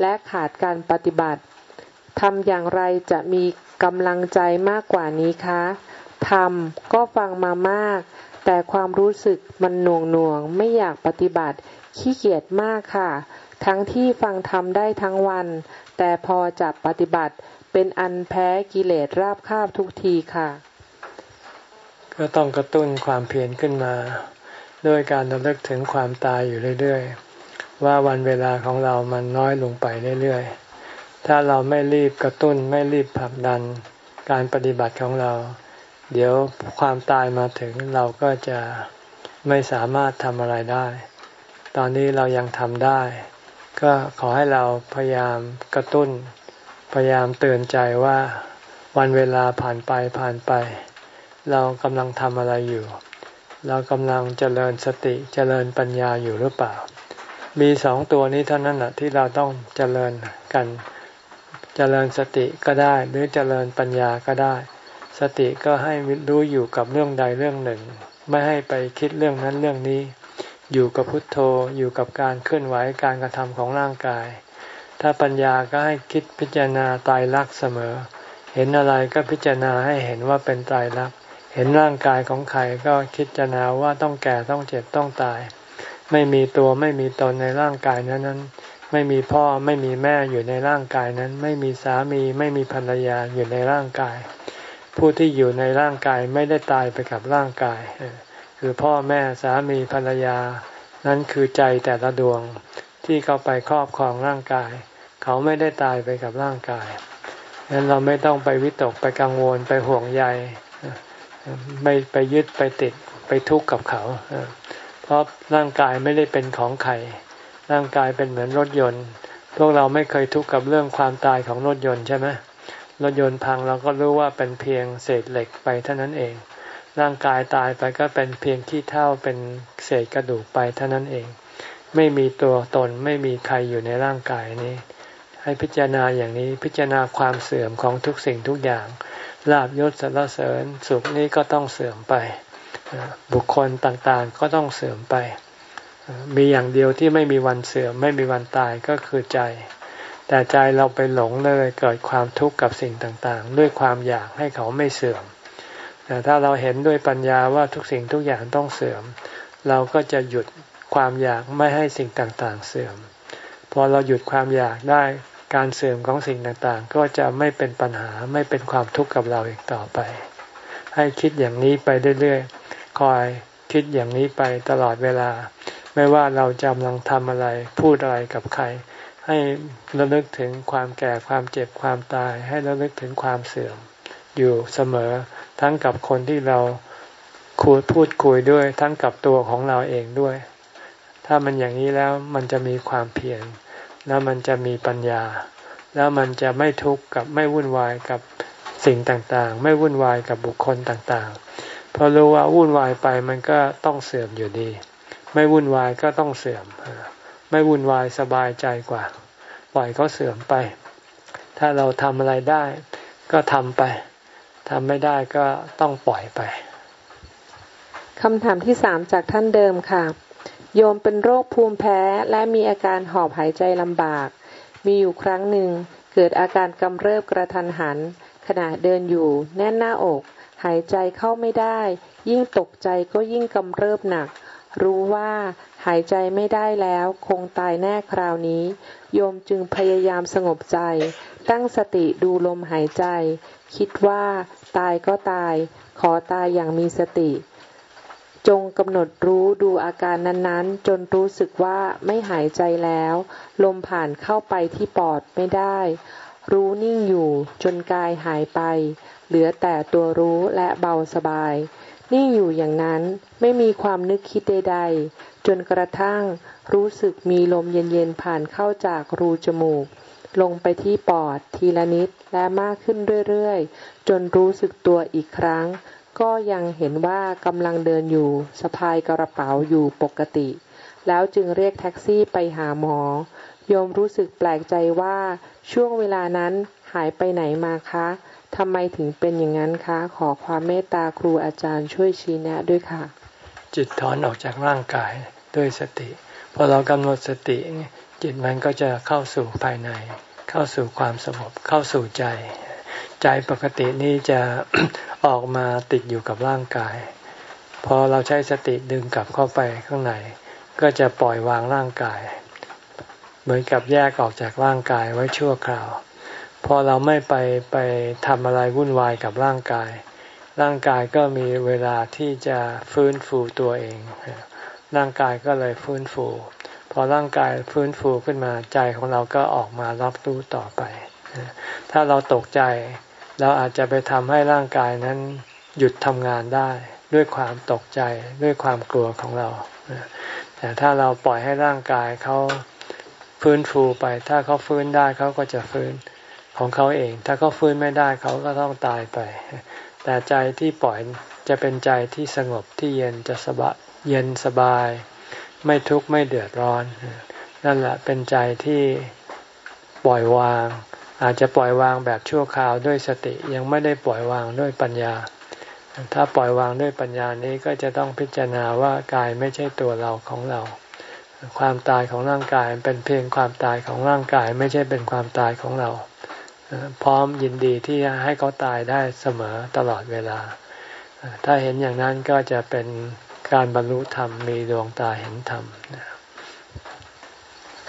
และขาดการปฏิบัติทำอย่างไรจะมีกำลังใจมากกว่านี้คะทำก็ฟังมามาก แต่ความรู้สึกมันหน่วงหน่วงไม่อยากปฏิบัติ ขี้เกียจมากค่ะ ทั้งที่ฟังทำได้ทั้งวัน แต่พอจะปฏิบัติ เป็นอันแพ้กิเลสราบคาบทุกทีค่ะ ก็ต้องกระตุ้นความเพียรขึ้นมาด้วยการระลึกถึงความตายอยู่เรื่อยๆ ว่าวันเวลาของเรามันน้อยลงไปเรื่อยๆ ถ้าเราไม่รีบกระตุ้นไม่รีบผลักดัน การปฏิบัติของเรา เดี๋ยวความตายมาถึงเราก็จะไม่สามารถทำอะไรได้ ตอนนี้เรายังทำได้ ก็ขอให้เราพยายามกระตุ้น พยายามเตือนใจว่าวันเวลาผ่านไปผ่านไป เรากำลังทำอะไรอยู่ เรากำลังเจริญสติเจริญปัญญาอยู่หรือเปล่า มีสองตัวนี้เท่านั้นแหะที่เราต้องเจริญกัน เจริญสติก็ได้ หรือเจริญปัญญาก็ได้ สติก็ให้รู้อยู่กับเรื่องใดเรื่องหนึ่ง ไม่ให้ไปคิดเรื่องนั้นเรื่องนี้ อยู่กับพุทโธอยู่กับการเคลื่อนไหวการกระทำของร่างกาย ถ้าปัญญาก็ให้คิดพิจารณาตายรักเสมอ เห็นอะไรก็พิจารณาให้เห็นว่าเป็นตายรัก เห็นร่างกายของใครก็คิดจะนาว่าต้องแก่ต้องเจ็บต้องตาย ไม่มีตัวไม่มีตนในร่างกายนั้นนั้นไม่มีพ่อไม่มีแม่อยู่ในร่างกายนั้น ไม่มีสามีไม่มีภรรยาอยู่ในร่างกาย ผู้ที่อยู่ในร่างกายไม่ได้ตายไปกับร่างกาย คือพ่อแม่สามีภรรยา นั้นคือใจแต่ละดวงที่เขาไปครอบครองร่างกาย เขาไม่ได้ตายไปกับร่างกายดังนั้นเราไม่ต้องไปวิตกไปกังวลไปห่วงใยไม่ไปยึดไปติดไปทุกข์กับเขา เพราะร่างกายไม่ได้เป็นของใคร ร่างกายเป็นเหมือนรถยนต์ พวกเราไม่เคยทุกข์กับเรื่องความตายของรถยนต์ใช่ไหมรถยนต์พังเราก็รู้ว่าเป็นเพียงเศษเหล็กไปเท่านั้นเอง ร่างกายตายไปก็เป็นเพียงที่เท่าเป็นเศษกระดูกไปเท่านั้นเอง ไม่มีตัวตนไม่มีใครอยู่ในร่างกายนี้ ให้พิจารณาอย่างนี้พิจารณาความเสื่อมของทุกสิ่งทุกอย่างลาบยศสรรเสริญสุขนี้ก็ต้องเสื่อมไป บุคคลต่างๆก็ต้องเสื่อมไป มีอย่างเดียวที่ไม่มีวันเสื่อม ไม่มีวันตายก็คือใจ แต่ใจเราไปหลงเลยเกิดความทุกข์กับสิ่งต่างๆ ด้วยความอยากให้เขาไม่เสื่อม แต่ถ้าเราเห็นด้วยปัญญาว่าทุกสิ่งทุกอย่างต้องเสื่อม เราก็จะหยุดความอยากไม่ให้สิ่งต่างๆ เสื่อม พอเราหยุดความอยากได้ การเสื่อมของสิ่งต่างๆ ก็จะไม่เป็นปัญหาไม่เป็นความทุกข์กับเราอีกต่อไป ให้คิดอย่างนี้ไปเรื่อยๆคอยคิดอย่างนี้ไปตลอดเวลา ไม่ว่าเราจำลังทำอะไรพูดอะไรกับใคร ให้ระลึกถึงความแก่ความเจ็บความตาย ให้ระลึกถึงความเสื่อม อยู่เสมอ ทั้งกับคนที่เราคุยพูดคุยด้วยทั้งกับตัวของเราเองด้วย ถ้ามันอย่างนี้แล้วมันจะมีความเพียร แล้วมันจะมีปัญญา แล้วมันจะไม่ทุกข์กับไม่วุ่นวายกับสิ่งต่างๆ ไม่วุ่นวายกับบุคคลต่างๆ เพราะรู้ว่าวุ่นวายไปมันก็ต้องเสื่อมอยู่ดี ไม่วุ่นวายก็ต้องเสื่อม ไม่วุ่นวายสบายใจกว่า ปล่อยเขาเสื่อมไป ถ้าเราทำอะไรได้ ก็ทำไปทำไม่ได้ก็ต้องปล่อยไปคำถามที่สามจากท่านเดิมค่ะ โยมเป็นโรคภูมิแพ้และมีอาการหอบหายใจลำบาก มีอยู่ครั้งหนึ่งเกิดอาการกำเริบกระทันหัน ขณะเดินอยู่แน่นหน้าอก หายใจเข้าไม่ได้ ยิ่งตกใจก็ยิ่งกำเริบหนัก รู้ว่าหายใจไม่ได้แล้วคงตายแน่คราวนี้ โยมจึงพยายามสงบใจ ตั้งสติดูลมหายใจ คิดว่าตายก็ตาย ขอตายอย่างมีสติ จงกำหนดรู้ดูอาการนั้นๆ จนรู้สึกว่าไม่หายใจแล้ว ลมผ่านเข้าไปที่ปอดไม่ได้ รู้นิ่งอยู่จนกายหายไป เหลือแต่ตัวรู้และเบาสบาย นิ่งอยู่อย่างนั้นไม่มีความนึกคิดใดๆ จนกระทั่งรู้สึกมีลมเย็นๆผ่านเข้าจากรูจมูก ลงไปที่ปอดทีละนิดและมากขึ้นเรื่อยๆ จนรู้สึกตัวอีกครั้ง ก็ยังเห็นว่ากำลังเดินอยู่สะพายกระเป๋าอยู่ปกติ แล้วจึงเรียกแท็กซี่ไปหาหมอ โยมรู้สึกแปลกใจว่าช่วงเวลานั้นหายไปไหนมาคะทำไมถึงเป็นอย่างนั้นคะ ขอความเมตตาครูอาจารย์ช่วยชี้แนะด้วยค่ะ จิตถอนออกจากร่างกายด้วยสติ พอเรากำหนดสติ จิตมันก็จะเข้าสู่ภายใน เข้าสู่ความสงบเข้าสู่ใจ ใจปกตินี้จะออกมาติดอยู่กับร่างกาย พอเราใช้สติดึงกลับเข้าไปข้างใน ก็จะปล่อยวางร่างกาย เหมือนกับแยกออกจากร่างกายไว้ชั่วคราว พอเราไม่ไปไปทำอะไรวุ่นวายกับร่างกาย ร่างกายก็มีเวลาที่จะฟื้นฟูตัวเอง ร่างกายก็เลยฟื้นฟู พอร่างกายฟื้นฟูขึ้นมาใจของเราก็ออกมารับรู้ต่อไป ถ้าเราตกใจ เราอาจจะไปทำให้ร่างกายนั้นหยุดทำงานได้ ด้วยความตกใจด้วยความกลัวของเรา แต่ถ้าเราปล่อยให้ร่างกายเขาฟื้นฟูไป ถ้าเขาฟื้นได้เขาก็จะฟื้นของเขาเอง ถ้าเขาฟื้นไม่ได้เขาก็ต้องตายไป แต่ใจที่ปล่อยจะเป็นใจที่สงบที่เย็นจะสบายเย็นสบาย ไม่ทุกข์ไม่เดือดร้อน นั่นแหละเป็นใจที่ปล่อยวาง อาจจะปล่อยวางแบบชั่วคราวด้วยสติยังไม่ได้ปล่อยวางด้วยปัญญา ถ้าปล่อยวางด้วยปัญญานี้ก็จะต้องพิจารณาว่ากายไม่ใช่ตัวเราของเรา ความตายของร่างกายเป็นเพียงความตายของร่างกายไม่ใช่เป็นความตายของเรา พร้อมยินดีที่จะให้เขาตายได้เสมอตลอดเวลา ถ้าเห็นอย่างนั้นก็จะเป็นการบรรลุธรรมมีดวงตาเห็นธรรม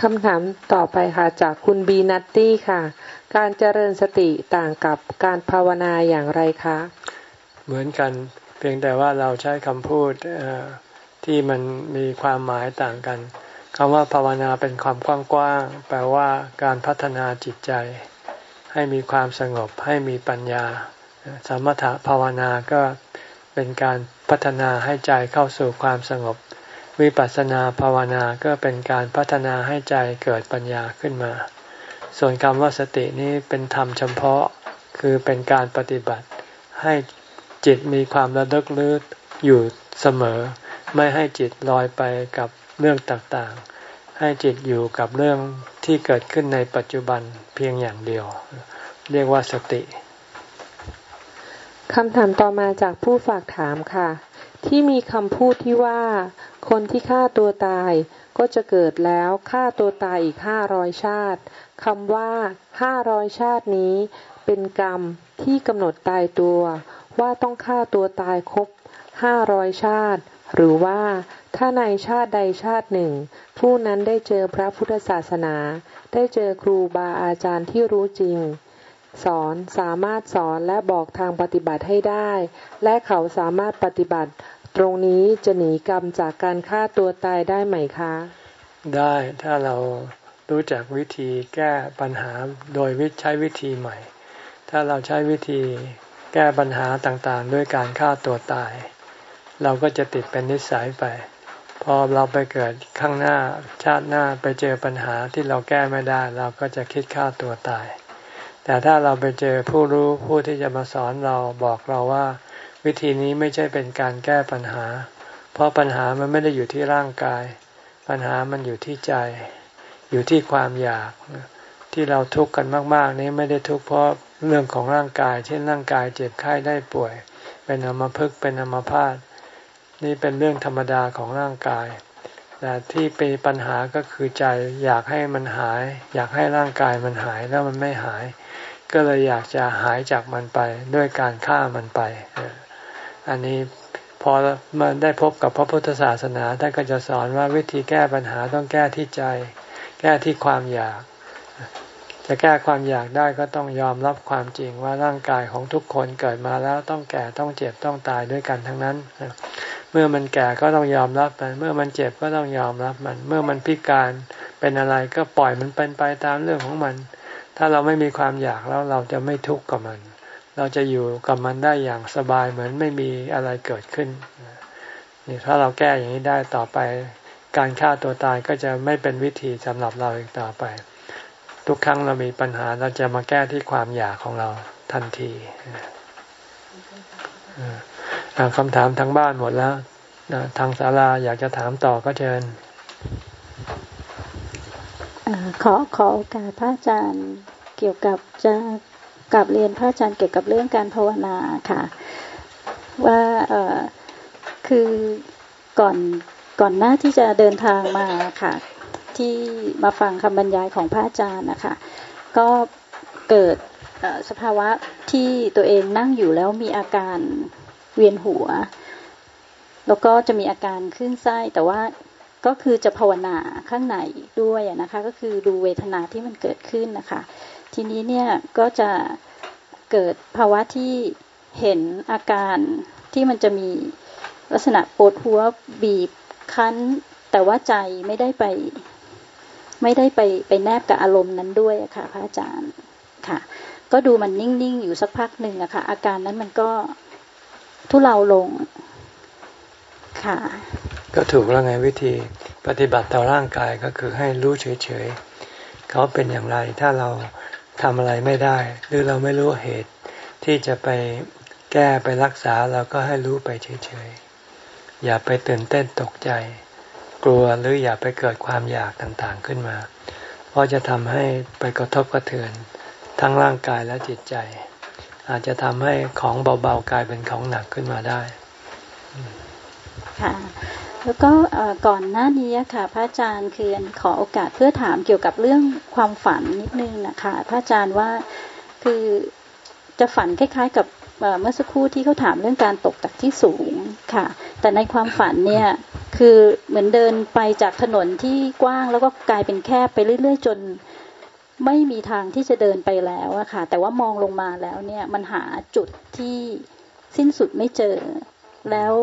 คำถามต่อไปค่ะจากคุณบีนัตตี้ค่ะ การเจริญสติต่างกับการภาวนาอย่างไรคะ เหมือนกันเพียงแต่ว่าเราใช้คำพูดที่มันมีความหมายต่างกันคำว่าภาวนาเป็นความกว้างๆแปลว่าการพัฒนาจิตใจ ให้มีความสงบให้มีปัญญา สมถะภาวนาก็เป็นการพัฒนาให้ใจเข้าสู่ความสงบ วิปัสสนาภาวนาก็เป็นการพัฒนาให้ใจเกิดปัญญาขึ้นมา ส่วนคำว่าสตินี้เป็นธรรมเฉพาะคือเป็นการปฏิบัติ ให้จิตมีความระลึกรู้อยู่เสมอ ไม่ให้จิตลอยไปกับเรื่องต่างๆ ให้จิตอยู่กับเรื่องที่เกิดขึ้นในปัจจุบันเพียงอย่างเดียว เรียกว่าสติคำถามต่อมาจากผู้ฝากถามค่ะ ที่มีคำพูดที่ว่า คนที่ฆ่าตัวตายก็จะเกิดแล้วฆ่าตัวตายอีกห้าร้อยชาติ คำว่าห้าร้อยชาตินี้ เป็นกรรมที่กำหนดตายตัว ว่าต้องฆ่าตัวตายครบห้าร้อยชาติ หรือว่าถ้าในชาติใดชาติหนึ่ง ผู้นั้นได้เจอพระพุทธศาสนา ได้เจอครูบาอาจารย์ที่รู้จริง สอนสามารถสอนและบอกทางปฏิบัติให้ได้ และเขาสามารถปฏิบัติ ตรงนี้จะหนีกรรมจากการฆ่าตัวตายได้ไหมคะ ได้ถ้าเรา รู้จักวิธีแก้ปัญหาโดยวิใช้วิธีใหม่ ถ้าเราใช้วิธีแก้ปัญหาต่างๆ ด้วยการฆ่าตัวตาย เราก็จะติดเป็นนิสัยไป พอเราไปเกิดข้างหน้าชาติหน้าไปเจอปัญหาที่เราแก้ไม่ได้ เราก็จะคิดฆ่าตัวตาย แต่ถ้าเราไปเจอผู้รู้ผู้ที่จะมาสอนเราบอกเราว่า วิธีนี้ไม่ใช่เป็นการแก้ปัญหา เพราะปัญหามันไม่ได้อยู่ที่ร่างกาย ปัญหามันอยู่ที่ใจ อยู่ที่ความอยากที่เราทุกข์กันมาก ๆ นี้ไม่ได้ทุกข์เพราะเรื่องของร่างกาย เช่นร่างกายเจ็บไข้ได้ป่วย เป็นอมพึกเป็นอมพาตนี่เป็นเรื่องธรรมดาของร่างกาย แต่ที่เป็นปัญหาก็คือใจอยากให้มันหาย อยากให้ร่างกายมันหายแล้วมันไม่หาย ก็เลยอยากจะหายจากมันไปด้วยการฆ่ามันไป อันนี้พอมาได้พบกับพระพุทธศาสนาท่านก็จะสอนว่าวิธีแก้ปัญหาต้องแก้ที่ใจ แก้ที่ความอยาก จะแก้ความอยากได้ก็ต้องยอมรับความจริงว่าร่างกายของทุกคนเกิดมาแล้วต้องแก่ต้องเจ็บต้องตายด้วยกันทั้งนั้น เมื่อมันแก่ก็ต้องยอมรับมัน เมื่อมันเจ็บก็ต้องยอมรับมัน เมื่อมันพิการเป็นอะไรก็ปล่อยมันเป็นไปตามเรื่องของมัน ถ้าเราไม่มีความอยากแล้วเราจะไม่ทุกข์กับมัน เราจะอยู่กับมันได้อย่างสบายเหมือนไม่มีอะไรเกิดขึ้นนี่ถ้าเราแก้อย่างนี้ได้ต่อไป การฆ่าตัวตายก็จะไม่เป็นวิธีสำหรับเราอีกต่อไป ทุกครั้งเรามีปัญหาเราจะมาแก้ที่ความอยากของเราทันทีคำถามทางบ้านหมดแล้วทางศาลาอยากจะถามต่อก็เชิญขอขอโอกาสพระอาจารย์เกี่ยวกับจะกลับเรียนพระอาจารย์เกี่ยวกับเรื่องการภาวนาค่ะ ว่าคือก่อน ก่อนหน้าที่จะเดินทางมาค่ะ ที่มาฟังคำบรรยายของพระอาจารย์นะคะ ก็เกิดสภาวะที่ตัวเองนั่งอยู่แล้วมีอาการเวียนหัว แล้วก็จะมีอาการขึ้นไส้แต่ว่าก็คือจะภาวนาข้างในด้วยนะคะ ก็คือดูเวทนาที่มันเกิดขึ้นนะคะ ทีนี้เนี่ยก็จะเกิดภาวะที่เห็นอาการที่มันจะมีลักษณะปวดหัวบีบ คั้น แต่ว่าใจไม่ได้ไป ไม่ได้ไปไปแนบกับอารมณ์นั้นด้วยอะค่ะ พระอาจารย์ค่ะ ก็ดูมันนิ่งๆอยู่สักพักหนึ่งอะค่ะ อาการนั้นมันก็ทุเลาลงค่ะ ก็ถูกแล้วไงวิธีปฏิบัติต่อร่างกายก็คือให้รู้เฉยๆเขาเป็นอย่างไรถ้าเราทำอะไรไม่ได้ หรือเราไม่รู้เหตุที่จะไปแก้ไปรักษาเราก็ให้รู้ไปเฉยๆ อย่าไปตื่นเต้นตกใจ กลัวหรืออย่าไปเกิดความอยากต่างๆขึ้นมา เพราะจะทำให้ไปกระทบกระเทือน ทั้งร่างกายและจิตใจ อาจจะทำให้ของเบาๆกลายเป็นของหนักขึ้นมาได้ค่ะแล้วก็ก่อนหน้านี้ค่ะ พระอาจารย์คือขอโอกาสเพื่อถามเกี่ยวกับเรื่องความฝันนิดนึงนะคะ พระอาจารย์ว่าคือจะฝันคล้าย ๆ กับ เมื่อสักครู่ที่เขาถามเรื่องการตกจากที่สูงค่ะ แต่ในความฝันเนี่ยคือเหมือนเดินไปจากถนนที่กว้างแล้วก็กลายเป็นแคบไปเรื่อย ๆ จนไม่มีทางที่จะเดินไปแล้วอะค่ะ แต่ว่ามองลงมาแล้วเนี่ยมันหาจุดที่สิ้นสุดไม่เจอ แล้ว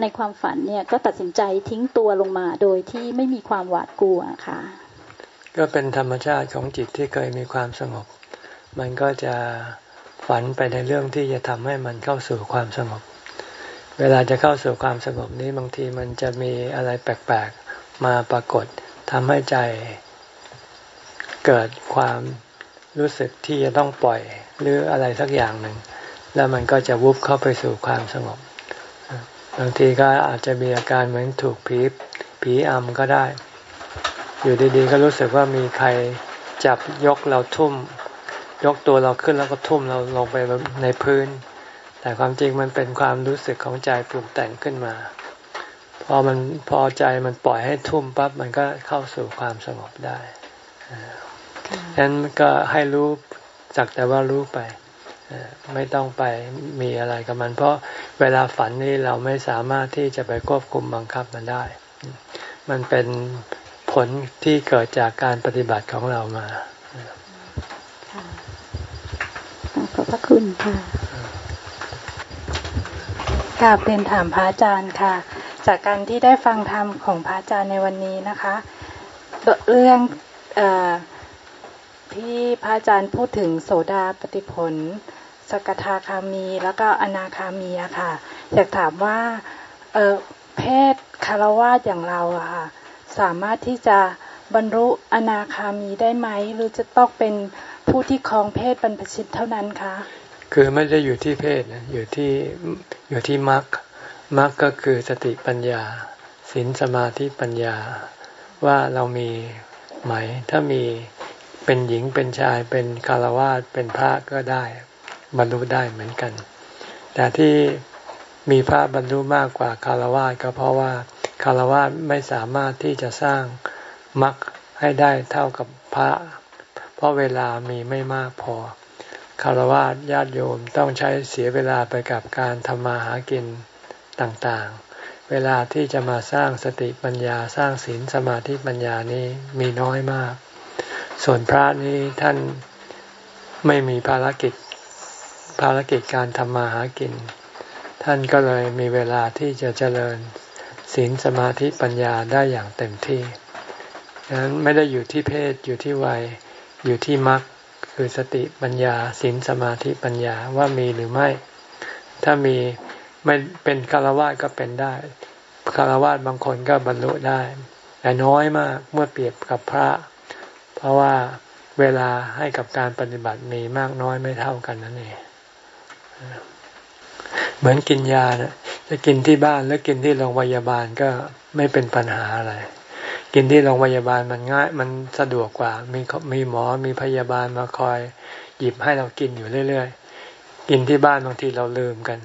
ในความฝันเนี่ยก็ตัดสินใจทิ้งตัวลงมาโดยที่ไม่มีความหวาดกลัวค่ะ ก็เป็นธรรมชาติของจิตที่เคยมีความสงบ มันก็จะ ฝันไปในเรื่องที่จะทำให้มันเข้าสู่ความสงบ เวลาจะเข้าสู่ความสงบนี้บางทีมันจะมีอะไรแปลกๆมาปรากฏทำให้ใจเกิดความรู้สึกที่จะต้องปล่อยหรืออะไรสักอย่างหนึ่ง แล้วมันก็จะวุบเข้าไปสู่ความสงบบางทีก็อาจจะมีอาการเหมือนถูกผีผีอำก็ได้ อยู่ดีๆ ก็รู้สึกว่ามีใครจับยกเราทุ่ม ยกตัวเราขึ้นแล้วก็ทุ่มเราลงไปในพื้น แต่ความจริงมันเป็นความรู้สึกของใจปรุงแต่งขึ้นมา พอมันพอใจมันปล่อยให้ทุ่มปั๊บมันก็เข้าสู่ความสงบได้ฉะนั้นก็ให้รู้จักแต่ว่ารู้ไปไม่ต้องไปมีอะไรกับมัน เพราะเวลาฝันนี่เราไม่สามารถที่จะไปควบคุมบังคับมันได้ มันเป็นผลที่เกิดจากการปฏิบัติของเรามา ระคุณค่ะกราบเรียนถามพระอาจารย์ค่ะ จากการที่ได้ฟังธรรมของพระอาจารย์ในวันนี้นะคะ เรื่องอที่พระอาจารย์พูดถึงโสดาปฏิผล สกทาคามี แล้วก็อนาคามีอะค่ะ อยากถามว่าเพศคารวะอย่างเราอะค่ะ สามารถที่จะบรรลุอนาคามีได้ไหม หรือจะต้องเป็น ผู้ที่ครองเพศบรรพชิตเท่านั้นคะคือไม่ได้อยู่ที่เพศนะอยู่ที่อยู่ที่มรรคมรรคก็คือสติปัญญาศีลสมาธิปัญญาว่าเรามีไหม ถ้ามีเป็นหญิงเป็นชายเป็นคารวาสเป็นพระก็ได้บรรลุได้เหมือนกัน แต่ที่มีพระบรรลุมากกว่าคารวาสก็เพราะว่าคารวะไม่สามารถที่จะสร้างมรรคให้ได้เท่ากับพระ ราะเวลามีไม่มากพอคารวะญาติโยมต้องใช้เสียเวลาไปกับการทำมาหากินต่างๆ เวลาที่จะมาสร้างสติปัญญาสร้างศีลสมาธิปัญญานี้มีน้อยมาก ส่วนพระนี้ท่านไม่มีภารกิจภารกิจการทำมาหากิน ท่านก็เลยมีเวลาที่จะเจริญศีลสมาธิปัญญาได้อย่างเต็มที่ดังนั้นไม่ได้อยู่ที่เพศอยู่ที่วัย อยู่ที่มรรคคือสติปัญญาศีลสมาธิปัญญาว่ามีหรือไม่ ถ้ามีไม่เป็นคารวะก็เป็นได้คารวะบางคนก็บรรลุได้ แต่น้อยมากเมื่อเปรียบกับพระ เพราะว่าเวลาให้กับการปฏิบัติมีมากน้อยไม่เท่ากันนั่นเองเหมือนกินยานะจะกินที่บ้านหรือกินที่โรงพยาบาลก็ไม่เป็นปัญหาอะไร กินที่โรงพยาบาลมันง่าย มันสะดวกกว่า มีมีหมอมีพยาบาลมาคอย หยิบให้เรากินอยู่เรื่อย ๆ กินที่บ้านบางทีเราลืมกัน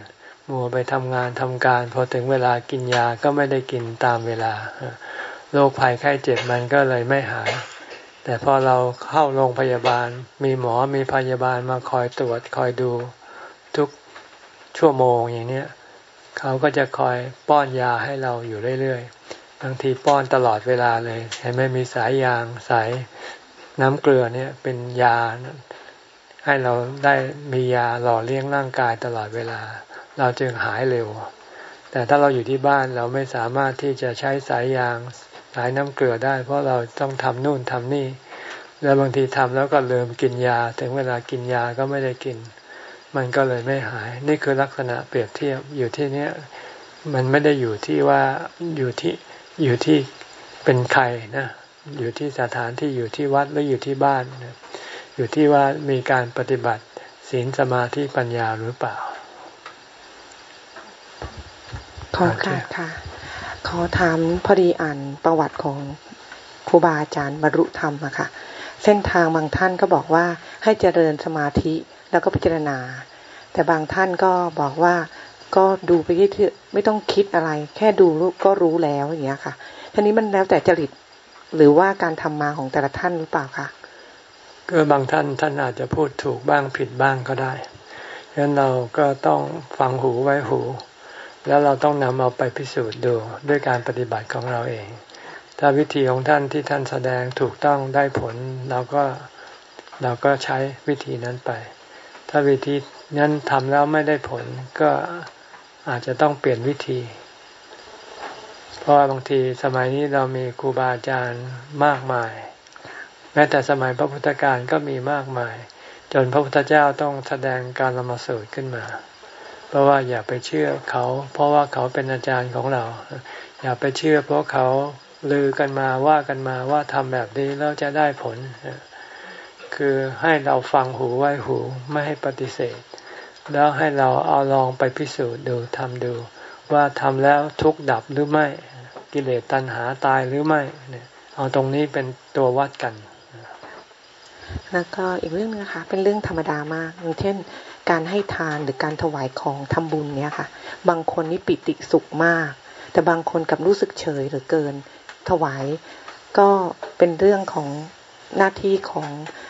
มัวไปทำงานทำการ พอถึงเวลากินยาก็ไม่ได้กินตามเวลาโรคภัยไข้เจ็บมันก็เลยไม่หาย แต่พอเราเข้าโรงพยาบาล มีหมอมีพยาบาลมาคอยตรวจคอยดูทุกชั่วโมงอย่างเนี้ยเขาก็จะคอยป้อนยาให้เราอยู่เรื่อยๆ บางทีป้อนตลอดเวลาเลยเห็นไหมมีสายยางสายน้ำเกลือเนี่ยเป็นยา ให้เราได้มียาหล่อเลี้ยงร่างกายตลอดเวลา เราจึงหายเร็ว แต่ถ้าเราอยู่ที่บ้านเราไม่สามารถที่จะใช้สายยางสายน้ำเกลือได้ เพราะเราต้องทำนู่นทำนี่ แล้วบางทีทำแล้วก็ลืมกินยา ถึงเวลากินยาก็ไม่ได้กิน มันก็เลยไม่หาย นี่คือลักษณะเปรียบเทียบอยู่ที่เนี้ยมันไม่ได้อยู่ที่ว่าอยู่ที่ อยู่ที่เป็นใครนะอยู่ที่สถานที่อยู่ที่วัดหรืออยู่ที่บ้านนะอยู่ที่ว่ามีการปฏิบัติศีลสมาธิปัญญาหรือเปล่า ขอค่ะค่ะขอถามพอดีอ่านประวัติของครูบาอาจารย์บรรลุธรรมอะค่ะ เส้นทางบางท่านก็บอกว่าให้เจริญสมาธิแล้วก็พิจารณา แต่บางท่านก็บอกว่า ก็ดูไปที่ไม่ต้องคิดอะไร แค่ดูก็รู้แล้วอย่างเงี้ยค่ะทีนี้มันแล้วแต่จริตหรือว่าการทำมาของแต่ละท่านหรือเปล่าคะก็บางท่านท่านอาจจะพูดถูกบ้างผิดบ้างก็ได้ฉะนั้นเราก็ต้องฟังหูไว้หู แล้วเราต้องนำเอาไปพิสูจน์ดูด้วยการปฏิบัติของเราเอง ถ้าวิธีของท่านที่ท่านแสดงถูกต้องได้ผลเราก็เราก็ใช้วิธีนั้นไป ถ้าวิธีนั้นทำแล้วไม่ได้ผลก็ อาจจะต้องเปลี่ยนวิธี เพราะว่าบางทีสมัยนี้เรามีครูบาอาจารย์มากมาย แม้แต่สมัยพระพุทธการก็มีมากมาย จนพระพุทธเจ้าต้องแสดงการละมาสูตรขึ้นมา เพราะว่าอย่าไปเชื่อเขา เพราะว่าเขาเป็นอาจารย์ของเรา อย่าไปเชื่อ เพราะเขาลือกันมาว่ากันมาว่าทำแบบนี้แล้วจะได้ผล คือให้เราฟังหูไว้หูไม่ให้ปฏิเสธ แล้วให้เราเอาลองไปพิสูจน์ดูทำดู ว่าทำแล้วทุกดับหรือไม่ กิเลสตัณหาตายหรือไม่เนี่ยเอาตรงนี้เป็นตัววัดกัน แล้วก็อีกเรื่องนึงนะคะเป็นเรื่องธรรมดามากอย่างเช่น การให้ทานหรือการถวายของทำบุญเนี้ยค่ะ บางคนนี่ปิติสุขมาก แต่บางคนกับรู้สึกเฉยหรือเกิน ถวายก็เป็นเรื่องของหน้าที่ของ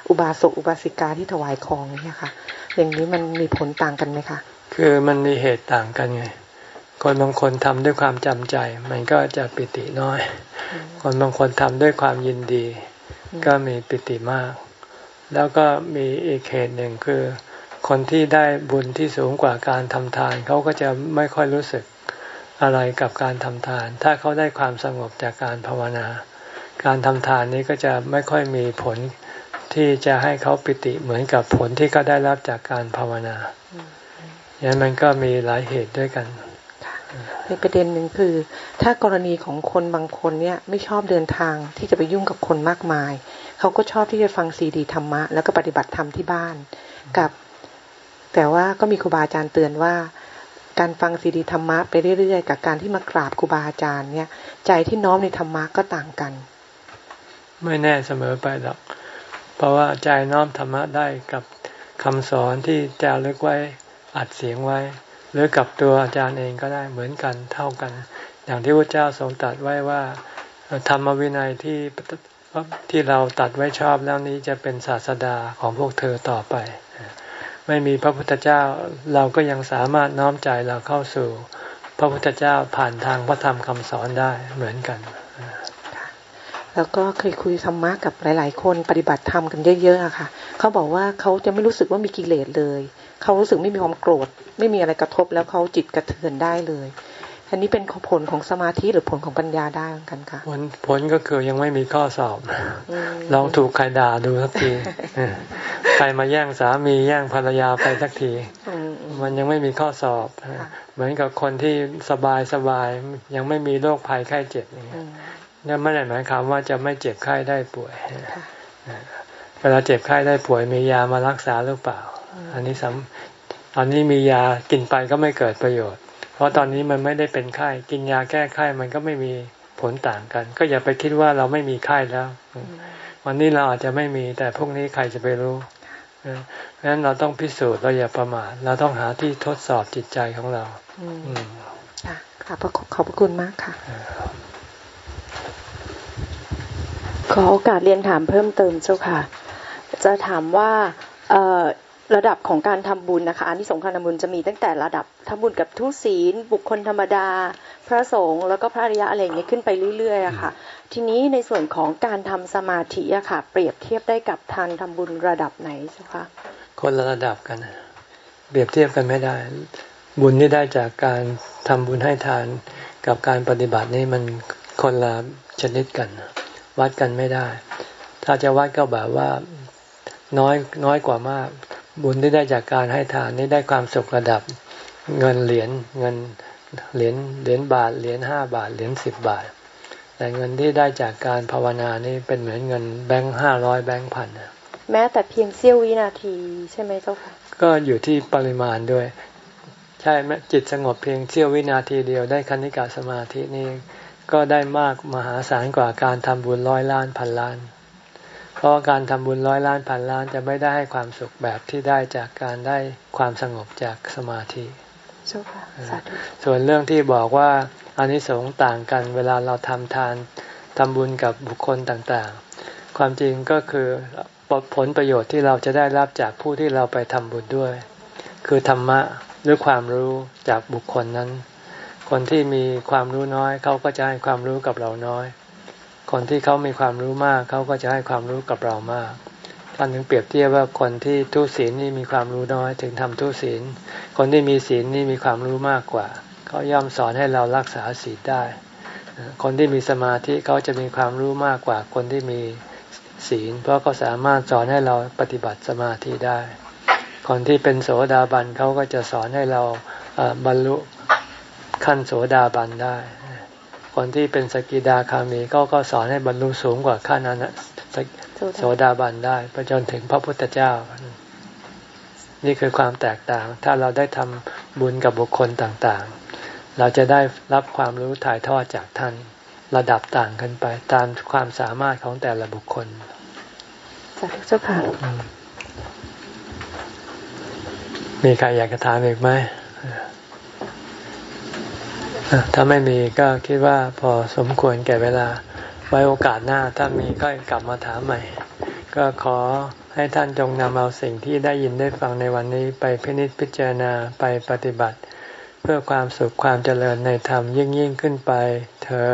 อุบาสกอุบาสิกาที่ถวายของเนี่ยค่ะ อย่างนี้มันมีผลต่างกันไหมคะคือมันมีเหตุต่างกันไง คนบางคนทำด้วยความจำใจ มันก็จะปิติน้อย คนบางคนทำด้วยความยินดี ก็มีปิติมาก แล้วก็มีอีกเหตุหนึ่งคือ คนที่ได้บุญที่สูงกว่าการทำทานเขาก็จะไม่ค่อยรู้สึกอะไรกับการทำทาน ถ้าเขาได้ความสงบจากการภาวนา การทำทานนี้ก็จะไม่ค่อยมีผล ที่จะให้เขาปิติเหมือนกับผลที่เขาได้รับจากการภาวนาอย่างนั้นมันก็มีหลายเหตุด้วยกันในประเด็นหนึ่งคือ ถ้ากรณีของคนบางคนเนี่ยไม่ชอบเดินทางที่จะไปยุ่งกับคนมากมาย เขาก็ชอบที่จะฟังซีดีธรรมะ แล้วก็ปฏิบัติธรรมที่บ้านกับ แต่ว่าก็มีครูบาอาจารย์เตือนว่า การฟังซีดีธรรมะไปเรื่อยๆกับการที่มากราบครูบาอาจารย์เนี่ย ใจที่น้อมในธรรมะก็ต่างกัน ไม่แน่เสมอไปหรอก เพราะว่าใจน้อมธรรมะได้กับคำสอนที่จะลึกไว้อัดเสียงไว้ หรือกับตัวอาจารย์เองก็ได้เหมือนกันเท่ากัน อย่างที่พระเจ้าทรงตรัสไว้ว่าธรรมวินัยที่ที่เราตัดไว้ชอบแล้วนี้จะเป็นศาสดาของพวกเธอต่อไป ไม่มีพระพุทธเจ้าเราก็ยังสามารถน้อมใจเราเข้าสู่ พระพุทธเจ้าผ่านทางพระธรรมคำสอนได้เหมือนกัน แล้วก็เคยคุยธรรมะกับหลาย ๆ คนปฏิบัติธรรมกันเยอะๆอะค่ะเขาบอกว่าเขาจะไม่รู้สึกว่ามีกิเลสเลยเขารู้สึกไม่มีความโกรธ ไม่มีอะไรกระทบ แล้วเขาจิตกระเทือนได้เลยอันนี้เป็นผลของสมาธิหรือผลของปัญญาได้เหมือนกันค่ะผลผลก็คือยังไม่มีข้อสอบลองถูกใครด่าดูสักทีใครมาแย่งสามีแย่งภรรยาไปสักทีมันยังไม่มีข้อสอบ เหมือนกับคนที่สบายสบายยังไม่มีโรคภัยไข้เจ็บอย่างเงี้ย นั่นไม่ได้หมายความว่าจะไม่เจ็บไข้ได้ป่วยเวลาเจ็บไข้ได้ป่วยมียามารักษาหรือเปล่า อันนี้สำตอนนี้มียากินไปก็ไม่เกิดประโยชน์ เพราะตอนนี้มันไม่ได้เป็นไข้กินยาแก้ไข้มันก็ไม่มีผลต่างกัน ก็อย่าไปคิดว่าเราไม่มีไข้แล้ว วันนี้เราอาจจะไม่มี แต่พรุ่งนี้ใครจะไปรู้เพราะฉะนั้นเราต้องพิสูจน์เราอย่าประมาทเราต้องหาที่ทดสอบจิตใจของเรา อืมค่ะขอบพระคุณมากค่ะ ขอโอกาสเรียนถามเพิ่มเติมเจ้าค่ะ จะถามว่าระดับของการทำบุญนะคะอันที่สงการทำบุญจะมีตั้งแต่ระดับทำบุญกับทุศีล บุคคลธรรมดา พระสงฆ์แล้วก็พระอริยะอะไรอย่างนี้ขึ้นไปเรื่อยๆอะค่ะ ทีนี้ในส่วนของการทำสมาธิอะค่ะ เปรียบเทียบได้กับทานทำบุญระดับไหนเจ้าคะคนละระดับกันเปรียบเทียบกันไม่ได้ บุญที่ได้จากการทำบุญให้ทานกับการปฏิบัตินี่มันคนละชนิดกัน วัดกันไม่ได้ ถ้าจะวัดก็แบบว่าน้อยน้อยกว่ามาก บุญที่ได้จากการให้ทานนี่ได้ความสุขระดับเงินเหรียญเงินเหรียญเหรียญบาทเหรียญห้าบาทเหรียญสิบบาท แต่เงินที่ได้จากการภาวนานี่เป็นเหมือนเงินแบงค์ห้าร้อยแบงค์พันแม้แต่เพียงเสี้ยววินาทีใช่ไหมเจ้าค่ะก็อยู่ที่ปริมาณด้วย ใช่ไหมจิตสงบเพียงเสี้ยววินาทีเดียวได้คณิกาสมาธินี่ ก็ได้มากมหาศาลกว่าการทำบุญร้อยล้านพันล้าน เพราะการทำบุญร้อยล้านพันล้านจะไม่ได้ให้ความสุขแบบที่ได้จากการได้ความสงบจากสมาธิ ส่วนเรื่องที่บอกว่าอานิสงส์ต่างกันเวลาเราทำทานทำบุญกับบุคคลต่างๆ ความจริงก็คือผลประโยชน์ที่เราจะได้รับจากผู้ที่เราไปทำบุญด้วย คือธรรมะหรือความรู้จากบุคคลนั้น คนที่มีความรู้น้อยเขาก็จะให้ความรู้กับเราน้อย คนที่เขามีความรู้มากเขาก็จะให้ความรู้กับเรามากท่านถึงเปรียบเทียบว่าคนที่ทุศีลนี่มีความรู้น้อยถึงทำทุศีล คนที่มีศีลนี่มีความรู้มากกว่าเขาย่อมสอนให้เรารักษาศีลได้ คนที่มีสมาธิเขาจะมีความรู้มากกว่า คนที่มีศีล เพราะเขาสามารถสอนให้เราปฏิบัติสมาธิได้ คนที่เป็นโสดาบันเขาก็จะสอนให้เราบรรลุ ขั้นโสดาบันได้ คนที่เป็นสกิดาคามีก็ก็สอนให้บรรลุสูงกว่าขั้นนั้นโสดาบันได้ไปจนถึงพระพุทธเจ้า นี่คือความแตกต่าง ถ้าเราได้ทำบุญกับบุคคลต่างๆ เราจะได้รับความรู้ถ่ายทอดจากท่านระดับต่างกันไป ตามความสามารถของแต่ละบุคคลสาธุเจ้าค่ะมีใครอยากจะถามอีกไหม ถ้าไม่มีก็คิดว่าพอสมควรแก่เวลา ไว้โอกาสหน้าถ้ามีก็กลับมาถามใหม่ ก็ขอให้ท่านจงนำเอาสิ่งที่ได้ยินได้ฟังในวันนี้ไปพินิจพิจารณาไปปฏิบัติ เพื่อความสุขความเจริญในธรรมยิ่งยิ่งขึ้นไปเธอ